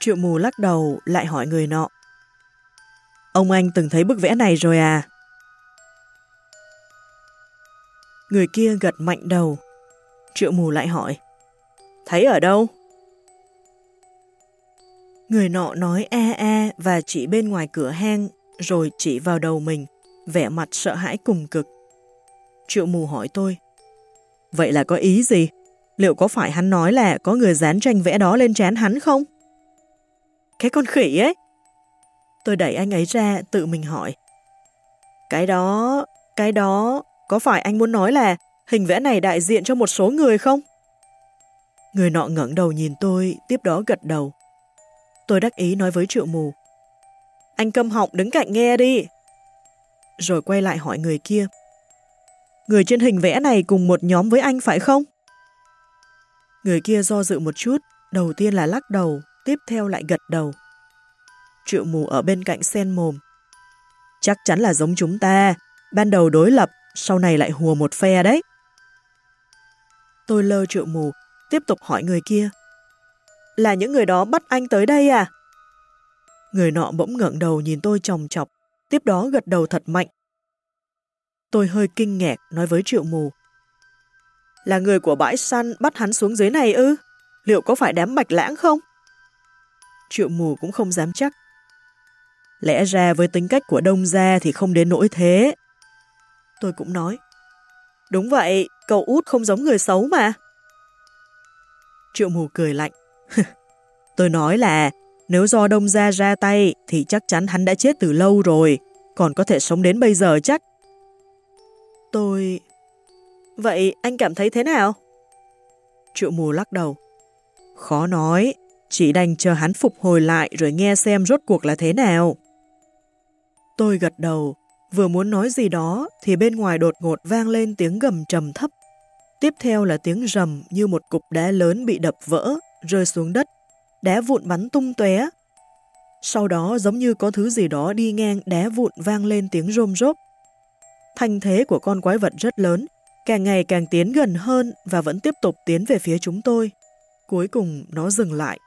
Triệu mù lắc đầu lại hỏi người nọ. Ông anh từng thấy bức vẽ này rồi à? Người kia gật mạnh đầu. Triệu mù lại hỏi. Thấy ở đâu? Người nọ nói e e và chỉ bên ngoài cửa hang rồi chỉ vào đầu mình vẻ mặt sợ hãi cùng cực. Triệu mù hỏi tôi, Vậy là có ý gì? Liệu có phải hắn nói là có người dán tranh vẽ đó lên trán hắn không? Cái con khỉ ấy. Tôi đẩy anh ấy ra, tự mình hỏi. Cái đó, cái đó, có phải anh muốn nói là hình vẽ này đại diện cho một số người không? Người nọ ngẩng đầu nhìn tôi, tiếp đó gật đầu. Tôi đắc ý nói với triệu mù. Anh câm họng đứng cạnh nghe đi, rồi quay lại hỏi người kia. Người trên hình vẽ này cùng một nhóm với anh phải không? Người kia do dự một chút, đầu tiên là lắc đầu, tiếp theo lại gật đầu. Triệu mù ở bên cạnh sen mồm. Chắc chắn là giống chúng ta, ban đầu đối lập, sau này lại hùa một phe đấy. Tôi lơ triệu mù, tiếp tục hỏi người kia. Là những người đó bắt anh tới đây à? Người nọ bỗng ngẩng đầu nhìn tôi chòng chọc, tiếp đó gật đầu thật mạnh. Tôi hơi kinh ngạc nói với triệu mù. Là người của bãi săn bắt hắn xuống dưới này ư? Liệu có phải đám bạch lãng không? Triệu mù cũng không dám chắc. Lẽ ra với tính cách của đông gia thì không đến nỗi thế. Tôi cũng nói. Đúng vậy, cậu út không giống người xấu mà. Triệu mù cười lạnh. Tôi nói là nếu do đông gia ra tay thì chắc chắn hắn đã chết từ lâu rồi, còn có thể sống đến bây giờ chắc. Tôi... Vậy anh cảm thấy thế nào? Triệu mù lắc đầu. Khó nói, chỉ đành chờ hắn phục hồi lại rồi nghe xem rốt cuộc là thế nào. Tôi gật đầu, vừa muốn nói gì đó thì bên ngoài đột ngột vang lên tiếng gầm trầm thấp. Tiếp theo là tiếng rầm như một cục đá lớn bị đập vỡ, rơi xuống đất đá vụn bắn tung tóe. Sau đó giống như có thứ gì đó đi ngang đá vụn vang lên tiếng rôm rốp. Thanh thế của con quái vật rất lớn, càng ngày càng tiến gần hơn và vẫn tiếp tục tiến về phía chúng tôi. Cuối cùng nó dừng lại.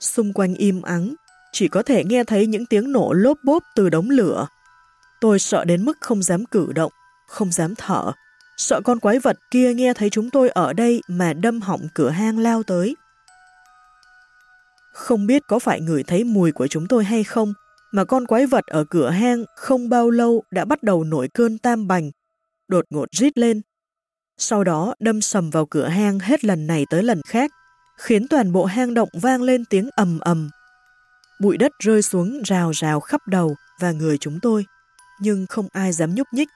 Xung quanh im ắng, chỉ có thể nghe thấy những tiếng nổ lốp bốp từ đống lửa. Tôi sợ đến mức không dám cử động, không dám thở, sợ con quái vật kia nghe thấy chúng tôi ở đây mà đâm hỏng cửa hang lao tới. Không biết có phải người thấy mùi của chúng tôi hay không, mà con quái vật ở cửa hang không bao lâu đã bắt đầu nổi cơn tam bành, đột ngột rít lên. Sau đó đâm sầm vào cửa hang hết lần này tới lần khác, khiến toàn bộ hang động vang lên tiếng ầm ầm. Bụi đất rơi xuống rào rào khắp đầu và người chúng tôi, nhưng không ai dám nhúc nhích.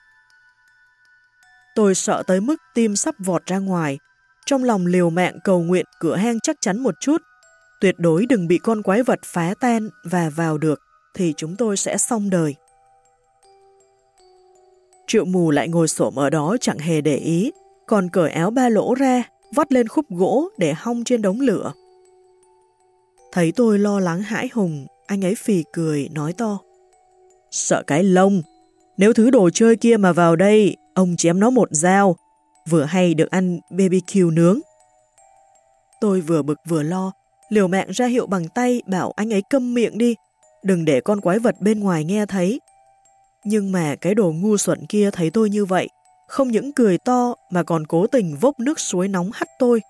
Tôi sợ tới mức tim sắp vọt ra ngoài. Trong lòng liều mạng cầu nguyện cửa hang chắc chắn một chút. Tuyệt đối đừng bị con quái vật phá tan và vào được, thì chúng tôi sẽ xong đời. Triệu mù lại ngồi xổm ở đó chẳng hề để ý, còn cởi áo ba lỗ ra, vắt lên khúc gỗ để hong trên đống lửa. Thấy tôi lo lắng hãi hùng, anh ấy phì cười, nói to. Sợ cái lông, nếu thứ đồ chơi kia mà vào đây, ông chém nó một dao, vừa hay được ăn BBQ nướng. Tôi vừa bực vừa lo, liều mạng ra hiệu bằng tay bảo anh ấy câm miệng đi, đừng để con quái vật bên ngoài nghe thấy. Nhưng mà cái đồ ngu xuẩn kia thấy tôi như vậy, không những cười to mà còn cố tình vốc nước suối nóng hắt tôi.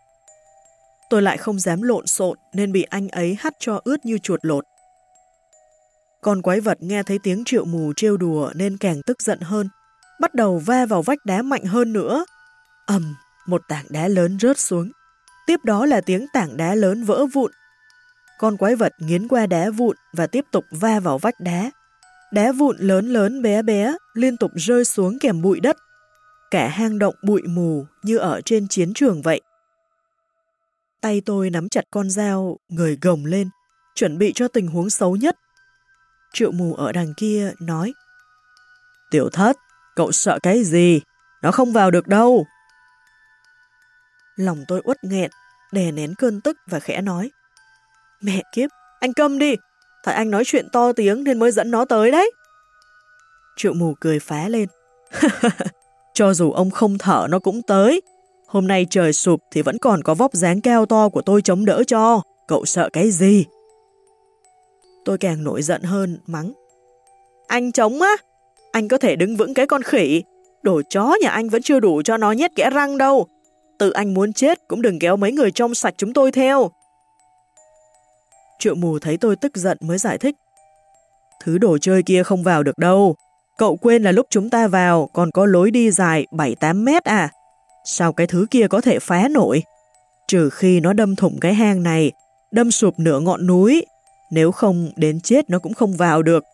Tôi lại không dám lộn xộn nên bị anh ấy hắt cho ướt như chuột lột. Con quái vật nghe thấy tiếng triệu mù trêu đùa nên càng tức giận hơn, bắt đầu va vào vách đá mạnh hơn nữa. ầm, một tảng đá lớn rớt xuống. Tiếp đó là tiếng tảng đá lớn vỡ vụn. Con quái vật nghiến qua đá vụn và tiếp tục va vào vách đá. Đá vụn lớn lớn bé bé liên tục rơi xuống kèm bụi đất. Cả hang động bụi mù như ở trên chiến trường vậy. Tay tôi nắm chặt con dao, người gồng lên, chuẩn bị cho tình huống xấu nhất. Triệu mù ở đằng kia nói Tiểu thất, cậu sợ cái gì? Nó không vào được đâu. Lòng tôi uất nghẹn, đè nén cơn tức và khẽ nói Mẹ kiếp, anh câm đi, Tại anh nói chuyện to tiếng nên mới dẫn nó tới đấy. Triệu mù cười phá lên. Cho dù ông không thở nó cũng tới. Hôm nay trời sụp thì vẫn còn có vóc dáng cao to của tôi chống đỡ cho. Cậu sợ cái gì? Tôi càng nổi giận hơn, mắng. Anh chống á? Anh có thể đứng vững cái con khỉ. Đồ chó nhà anh vẫn chưa đủ cho nó nhét kẽ răng đâu. Tự anh muốn chết cũng đừng kéo mấy người trong sạch chúng tôi theo. Triệu mù thấy tôi tức giận mới giải thích. Thứ đồ chơi kia không vào được đâu. Cậu quên là lúc chúng ta vào còn có lối đi dài 7-8 mét à? Sao cái thứ kia có thể phá nổi? Trừ khi nó đâm thủng cái hang này, đâm sụp nửa ngọn núi. Nếu không, đến chết nó cũng không vào được.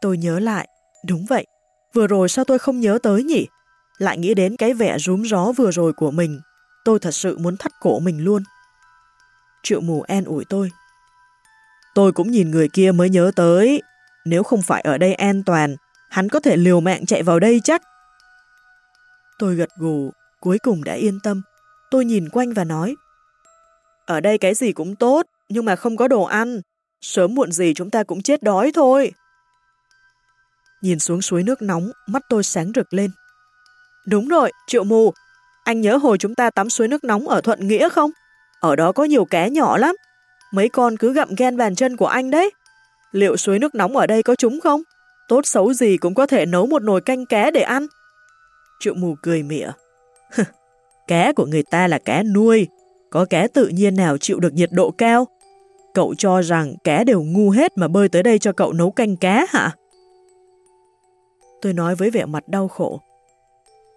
Tôi nhớ lại. Đúng vậy. Vừa rồi sao tôi không nhớ tới nhỉ? Lại nghĩ đến cái vẻ rúm gió vừa rồi của mình. Tôi thật sự muốn thắt cổ mình luôn. Triệu mù en ủi tôi. Tôi cũng nhìn người kia mới nhớ tới, nếu không phải ở đây an toàn, hắn có thể liều mạng chạy vào đây chắc. Tôi gật gù, cuối cùng đã yên tâm. Tôi nhìn quanh và nói, ở đây cái gì cũng tốt, nhưng mà không có đồ ăn. Sớm muộn gì chúng ta cũng chết đói thôi. Nhìn xuống suối nước nóng, mắt tôi sáng rực lên. Đúng rồi, triệu mù, anh nhớ hồi chúng ta tắm suối nước nóng ở Thuận Nghĩa không? Ở đó có nhiều cá nhỏ lắm. Mấy con cứ gặm ghen bàn chân của anh đấy. Liệu suối nước nóng ở đây có chúng không? Tốt xấu gì cũng có thể nấu một nồi canh cá để ăn. Triệu mù cười mỉa. cá của người ta là cá nuôi. Có cá tự nhiên nào chịu được nhiệt độ cao? Cậu cho rằng cá đều ngu hết mà bơi tới đây cho cậu nấu canh cá hả? Tôi nói với vẻ mặt đau khổ.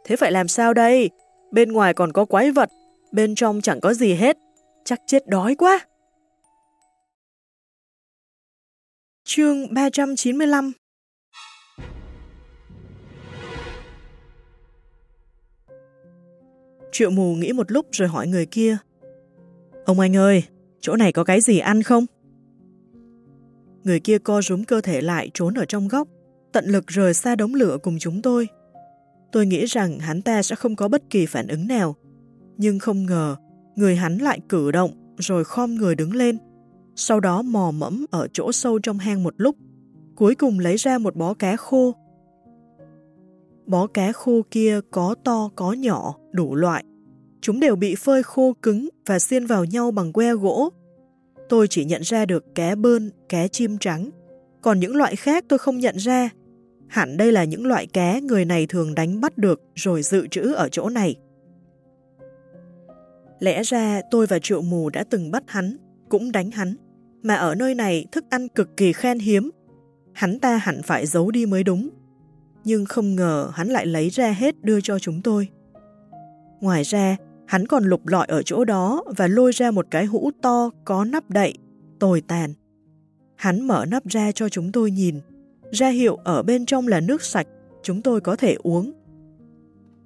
Thế phải làm sao đây? Bên ngoài còn có quái vật, bên trong chẳng có gì hết. Chắc chết đói quá. Chương 395 Triệu mù nghĩ một lúc rồi hỏi người kia Ông anh ơi, chỗ này có cái gì ăn không? Người kia co rúm cơ thể lại trốn ở trong góc tận lực rời xa đống lửa cùng chúng tôi. Tôi nghĩ rằng hắn ta sẽ không có bất kỳ phản ứng nào nhưng không ngờ người hắn lại cử động rồi khom người đứng lên sau đó mò mẫm ở chỗ sâu trong hang một lúc, cuối cùng lấy ra một bó cá khô. Bó cá khô kia có to có nhỏ, đủ loại. Chúng đều bị phơi khô cứng và xiên vào nhau bằng que gỗ. Tôi chỉ nhận ra được cá bơn, cá chim trắng, còn những loại khác tôi không nhận ra. Hẳn đây là những loại cá người này thường đánh bắt được rồi dự trữ ở chỗ này. Lẽ ra tôi và triệu mù đã từng bắt hắn, cũng đánh hắn mà ở nơi này thức ăn cực kỳ khen hiếm. Hắn ta hẳn phải giấu đi mới đúng. Nhưng không ngờ hắn lại lấy ra hết đưa cho chúng tôi. Ngoài ra, hắn còn lục lọi ở chỗ đó và lôi ra một cái hũ to có nắp đậy, tồi tàn. Hắn mở nắp ra cho chúng tôi nhìn, ra hiệu ở bên trong là nước sạch, chúng tôi có thể uống.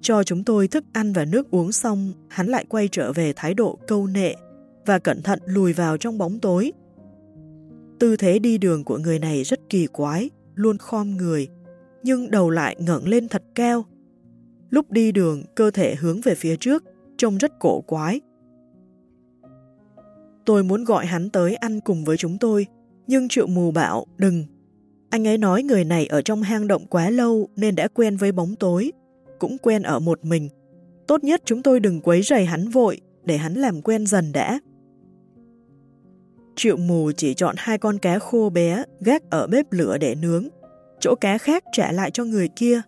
Cho chúng tôi thức ăn và nước uống xong, hắn lại quay trở về thái độ câu nệ và cẩn thận lùi vào trong bóng tối. Tư thế đi đường của người này rất kỳ quái, luôn khom người, nhưng đầu lại ngẩng lên thật cao. Lúc đi đường, cơ thể hướng về phía trước, trông rất cổ quái. Tôi muốn gọi hắn tới ăn cùng với chúng tôi, nhưng triệu mù bảo đừng. Anh ấy nói người này ở trong hang động quá lâu nên đã quen với bóng tối, cũng quen ở một mình. Tốt nhất chúng tôi đừng quấy rầy hắn vội, để hắn làm quen dần đã. Triệu mù chỉ chọn hai con cá khô bé gác ở bếp lửa để nướng, chỗ cá khác trả lại cho người kia.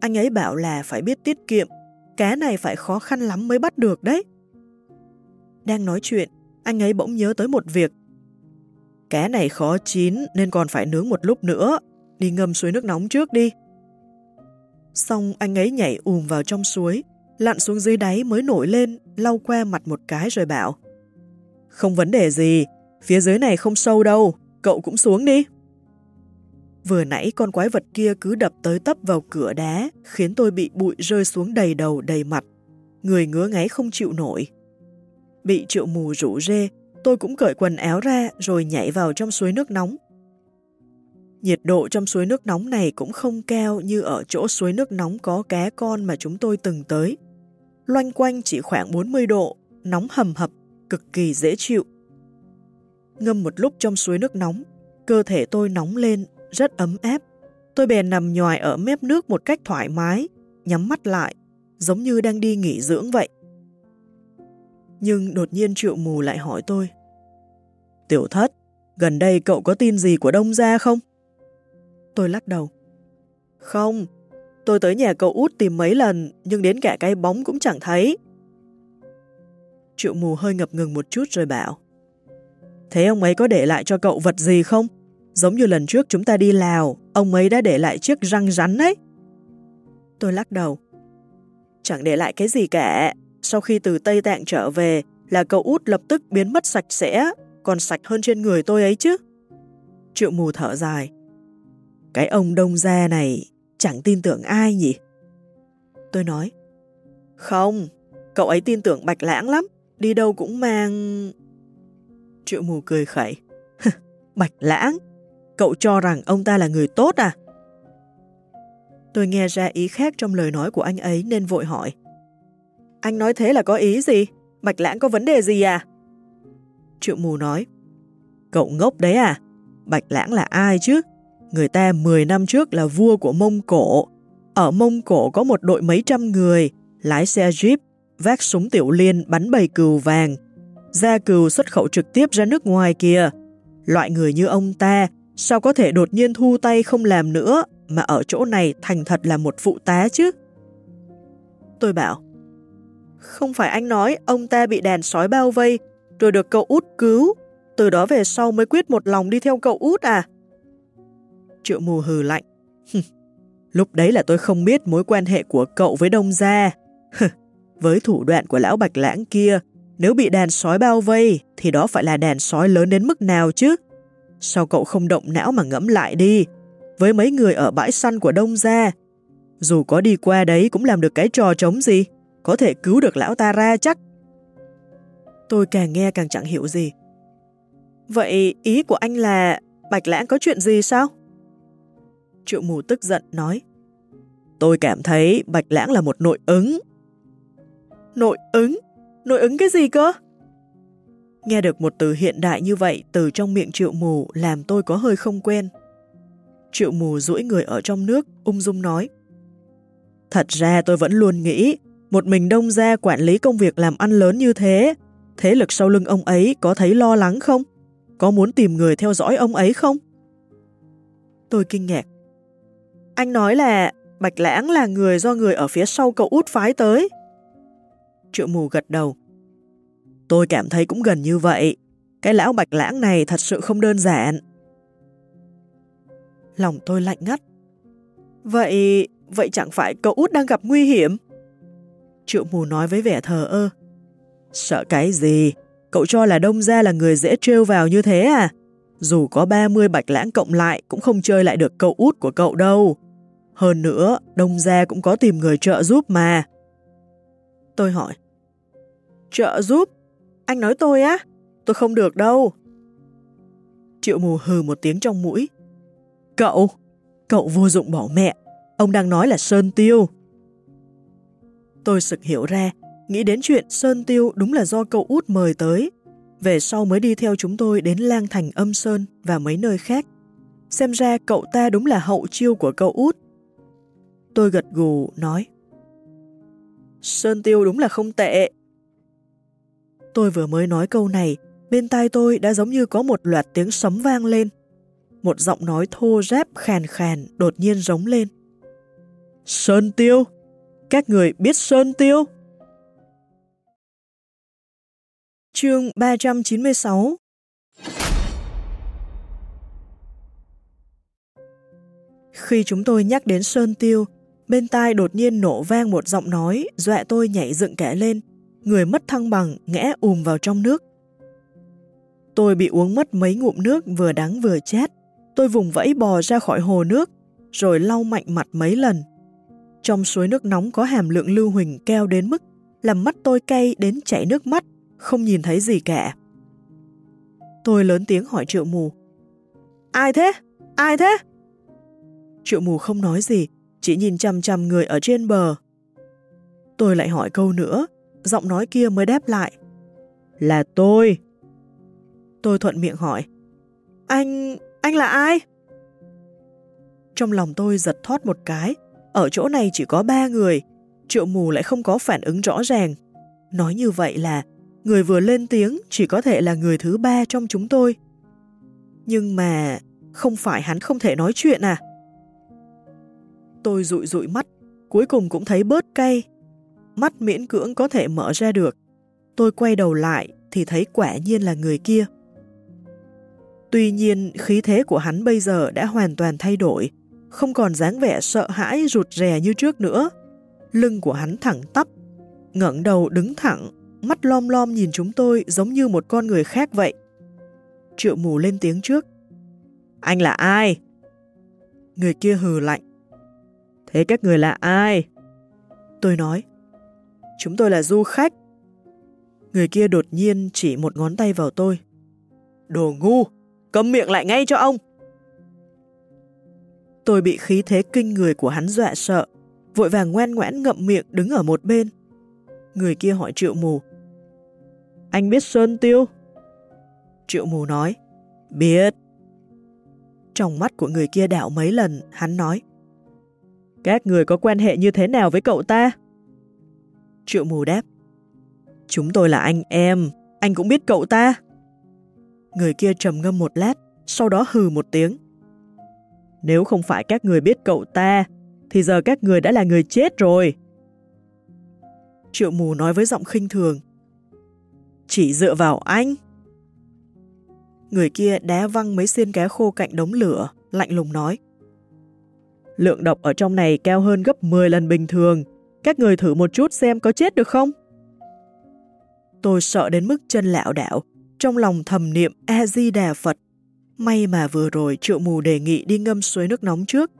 Anh ấy bảo là phải biết tiết kiệm, cá này phải khó khăn lắm mới bắt được đấy. Đang nói chuyện, anh ấy bỗng nhớ tới một việc. Cá này khó chín nên còn phải nướng một lúc nữa, đi ngâm suối nước nóng trước đi. Xong anh ấy nhảy ùm vào trong suối, lặn xuống dưới đáy mới nổi lên, lau qua mặt một cái rồi bảo. Không vấn đề gì, phía dưới này không sâu đâu, cậu cũng xuống đi. Vừa nãy con quái vật kia cứ đập tới tấp vào cửa đá, khiến tôi bị bụi rơi xuống đầy đầu đầy mặt. Người ngứa ngáy không chịu nổi. Bị triệu mù rủ rê, tôi cũng cởi quần áo ra rồi nhảy vào trong suối nước nóng. Nhiệt độ trong suối nước nóng này cũng không cao như ở chỗ suối nước nóng có cá con mà chúng tôi từng tới. Loanh quanh chỉ khoảng 40 độ, nóng hầm hập, cực kỳ dễ chịu. Ngâm một lúc trong suối nước nóng, cơ thể tôi nóng lên, rất ấm áp. Tôi bèn nằm nhòi ở mép nước một cách thoải mái, nhắm mắt lại, giống như đang đi nghỉ dưỡng vậy. Nhưng đột nhiên triệu mù lại hỏi tôi. Tiểu thất, gần đây cậu có tin gì của đông gia không? Tôi lắc đầu. Không, tôi tới nhà cậu út tìm mấy lần, nhưng đến cả cái bóng cũng chẳng thấy. Triệu mù hơi ngập ngừng một chút rồi bảo. Thế ông ấy có để lại cho cậu vật gì không? Giống như lần trước chúng ta đi Lào, ông ấy đã để lại chiếc răng rắn ấy. Tôi lắc đầu. Chẳng để lại cái gì cả. Sau khi từ Tây Tạng trở về là cậu út lập tức biến mất sạch sẽ, còn sạch hơn trên người tôi ấy chứ. Triệu mù thở dài. Cái ông đông gia này chẳng tin tưởng ai nhỉ? Tôi nói. Không, cậu ấy tin tưởng bạch lãng lắm, đi đâu cũng mang... Triệu mù cười khẩy. bạch lãng? Cậu cho rằng ông ta là người tốt à? Tôi nghe ra ý khác trong lời nói của anh ấy nên vội hỏi. Anh nói thế là có ý gì? Bạch lãng có vấn đề gì à? Triệu mù nói. Cậu ngốc đấy à? Bạch lãng là ai chứ? Người ta 10 năm trước là vua của Mông Cổ. Ở Mông Cổ có một đội mấy trăm người, lái xe Jeep, vác súng tiểu liên bắn bầy cừu vàng. Gia cừu xuất khẩu trực tiếp ra nước ngoài kìa. Loại người như ông ta, sao có thể đột nhiên thu tay không làm nữa, mà ở chỗ này thành thật là một phụ tá chứ? Tôi bảo, không phải anh nói ông ta bị đàn sói bao vây, rồi được cậu út cứu, từ đó về sau mới quyết một lòng đi theo cậu út à? Triệu mù hừ lạnh. Lúc đấy là tôi không biết mối quan hệ của cậu với đông gia. với thủ đoạn của lão bạch lãng kia, nếu bị đàn sói bao vây thì đó phải là đàn sói lớn đến mức nào chứ? Sao cậu không động não mà ngẫm lại đi? Với mấy người ở bãi săn của đông gia, dù có đi qua đấy cũng làm được cái trò trống gì, có thể cứu được lão ta ra chắc. Tôi càng nghe càng chẳng hiểu gì. Vậy ý của anh là Bạch Lãng có chuyện gì sao? Triệu mù tức giận nói. Tôi cảm thấy Bạch Lãng là một nội ứng. Nội ứng? Nội ứng cái gì cơ? Nghe được một từ hiện đại như vậy từ trong miệng triệu mù làm tôi có hơi không quen. Triệu mù duỗi người ở trong nước, ung dung nói. Thật ra tôi vẫn luôn nghĩ, một mình đông gia quản lý công việc làm ăn lớn như thế, thế lực sau lưng ông ấy có thấy lo lắng không? Có muốn tìm người theo dõi ông ấy không? Tôi kinh ngạc. Anh nói là Bạch Lãng là người do người ở phía sau cậu út phái tới. Triệu mù gật đầu. Tôi cảm thấy cũng gần như vậy. Cái lão Bạch Lãng này thật sự không đơn giản. Lòng tôi lạnh ngắt. Vậy, vậy chẳng phải cậu út đang gặp nguy hiểm? Triệu mù nói với vẻ thờ ơ. Sợ cái gì? Cậu cho là đông gia là người dễ trêu vào như thế à? Dù có 30 bạch lãng cộng lại cũng không chơi lại được cậu út của cậu đâu. Hơn nữa, đông gia cũng có tìm người trợ giúp mà. Tôi hỏi. Trợ giúp? Anh nói tôi á? Tôi không được đâu. Triệu mù hừ một tiếng trong mũi. Cậu, cậu vô dụng bỏ mẹ. Ông đang nói là Sơn Tiêu. Tôi sực hiểu ra, nghĩ đến chuyện Sơn Tiêu đúng là do cậu út mời tới. Về sau mới đi theo chúng tôi đến lang thành âm Sơn và mấy nơi khác. Xem ra cậu ta đúng là hậu chiêu của cậu út. Tôi gật gù, nói. Sơn Tiêu đúng là không tệ. Tôi vừa mới nói câu này, bên tai tôi đã giống như có một loạt tiếng sấm vang lên. Một giọng nói thô ráp khàn khàn đột nhiên giống lên. Sơn Tiêu! Các người biết Sơn Tiêu? Chương 396 Khi chúng tôi nhắc đến Sơn Tiêu, bên tai đột nhiên nổ vang một giọng nói, dọa tôi nhảy dựng kẻ lên, người mất thăng bằng, ngẽ ùm vào trong nước. Tôi bị uống mất mấy ngụm nước vừa đắng vừa chát. Tôi vùng vẫy bò ra khỏi hồ nước, rồi lau mạnh mặt mấy lần. Trong suối nước nóng có hàm lượng lưu huỳnh keo đến mức làm mắt tôi cay đến chảy nước mắt, không nhìn thấy gì cả. Tôi lớn tiếng hỏi triệu mù. Ai thế? Ai thế? Triệu mù không nói gì, chỉ nhìn chằm chằm người ở trên bờ. Tôi lại hỏi câu nữa, giọng nói kia mới đáp lại. Là tôi. Tôi thuận miệng hỏi. Anh... anh là ai? Trong lòng tôi giật thoát một cái, ở chỗ này chỉ có ba người, triệu mù lại không có phản ứng rõ ràng. Nói như vậy là người vừa lên tiếng chỉ có thể là người thứ ba trong chúng tôi. Nhưng mà không phải hắn không thể nói chuyện à? Tôi rụi rụi mắt, cuối cùng cũng thấy bớt cay. Mắt miễn cưỡng có thể mở ra được. Tôi quay đầu lại thì thấy quả nhiên là người kia. Tuy nhiên, khí thế của hắn bây giờ đã hoàn toàn thay đổi, không còn dáng vẻ sợ hãi rụt rè như trước nữa. Lưng của hắn thẳng tắp, ngẩng đầu đứng thẳng, mắt lom lom nhìn chúng tôi giống như một con người khác vậy. Triệu mù lên tiếng trước. Anh là ai? Người kia hừ lạnh. Thế các người là ai? Tôi nói. Chúng tôi là du khách. Người kia đột nhiên chỉ một ngón tay vào tôi. Đồ ngu, câm miệng lại ngay cho ông. Tôi bị khí thế kinh người của hắn dọa sợ, vội vàng ngoan ngoãn ngậm miệng đứng ở một bên. Người kia hỏi triệu mù. Anh biết Sơn Tiêu? Triệu mù nói. Biết. Trong mắt của người kia đảo mấy lần, hắn nói. Các người có quan hệ như thế nào với cậu ta? Triệu mù đáp. Chúng tôi là anh em, anh cũng biết cậu ta. Người kia trầm ngâm một lát, sau đó hừ một tiếng. Nếu không phải các người biết cậu ta, thì giờ các người đã là người chết rồi. Triệu mù nói với giọng khinh thường. Chỉ dựa vào anh. Người kia đá văng mấy xiên cá khô cạnh đống lửa, lạnh lùng nói. Lượng độc ở trong này cao hơn gấp 10 lần bình thường. Các người thử một chút xem có chết được không? Tôi sợ đến mức chân lạo đảo, trong lòng thầm niệm A-di-đà Phật. May mà vừa rồi triệu mù đề nghị đi ngâm suối nước nóng trước.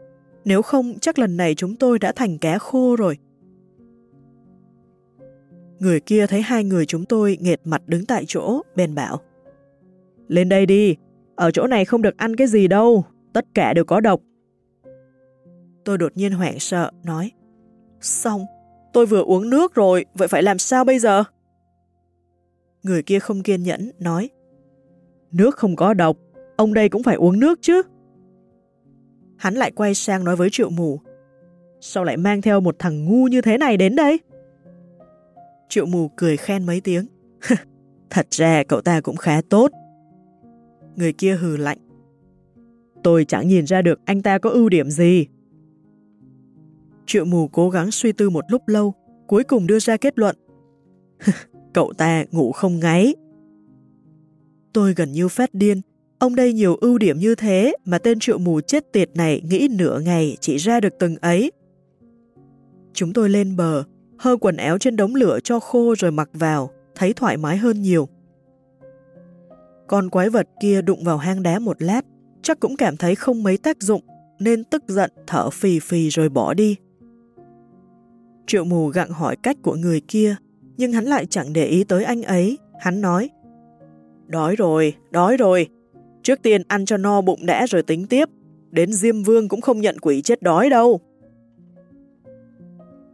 Nếu không, chắc lần này chúng tôi đã thành cá khô rồi. Người kia thấy hai người chúng tôi nghệt mặt đứng tại chỗ, bèn bảo. Lên đây đi, ở chỗ này không được ăn cái gì đâu, tất cả đều có độc. Tôi đột nhiên hoảng sợ, nói. Xong, tôi vừa uống nước rồi, vậy phải làm sao bây giờ? Người kia không kiên nhẫn, nói. Nước không có độc, ông đây cũng phải uống nước chứ. Hắn lại quay sang nói với triệu mù. Sao lại mang theo một thằng ngu như thế này đến đây? Triệu mù cười khen mấy tiếng. Thật ra cậu ta cũng khá tốt. Người kia hừ lạnh. Tôi chẳng nhìn ra được anh ta có ưu điểm gì. Triệu mù cố gắng suy tư một lúc lâu, cuối cùng đưa ra kết luận. cậu ta ngủ không ngáy. Tôi gần như phát điên, Ông đây nhiều ưu điểm như thế mà tên triệu mù chết tiệt này nghĩ nửa ngày chỉ ra được từng ấy. Chúng tôi lên bờ, hơ quần áo trên đống lửa cho khô rồi mặc vào, thấy thoải mái hơn nhiều. Con quái vật kia đụng vào hang đá một lát, chắc cũng cảm thấy không mấy tác dụng, nên tức giận thở phì phì rồi bỏ đi. Triệu mù gặng hỏi cách của người kia, nhưng hắn lại chẳng để ý tới anh ấy. Hắn nói, Đói rồi, đói rồi. Trước tiên ăn cho no bụng đã rồi tính tiếp. Đến Diêm Vương cũng không nhận quỷ chết đói đâu.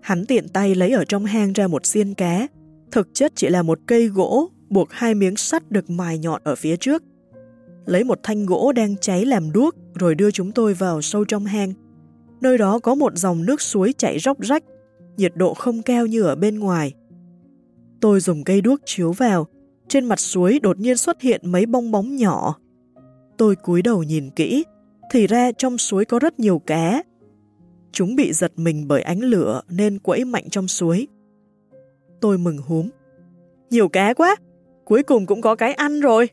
Hắn tiện tay lấy ở trong hang ra một xiên cá. Thực chất chỉ là một cây gỗ buộc hai miếng sắt được mài nhọn ở phía trước. Lấy một thanh gỗ đang cháy làm đuốc rồi đưa chúng tôi vào sâu trong hang. Nơi đó có một dòng nước suối chảy róc rách, nhiệt độ không cao như ở bên ngoài. Tôi dùng cây đuốc chiếu vào, trên mặt suối đột nhiên xuất hiện mấy bong bóng nhỏ. Tôi cúi đầu nhìn kỹ, thì ra trong suối có rất nhiều cá. Chúng bị giật mình bởi ánh lửa nên quẫy mạnh trong suối. Tôi mừng húm. Nhiều cá quá, cuối cùng cũng có cái ăn rồi.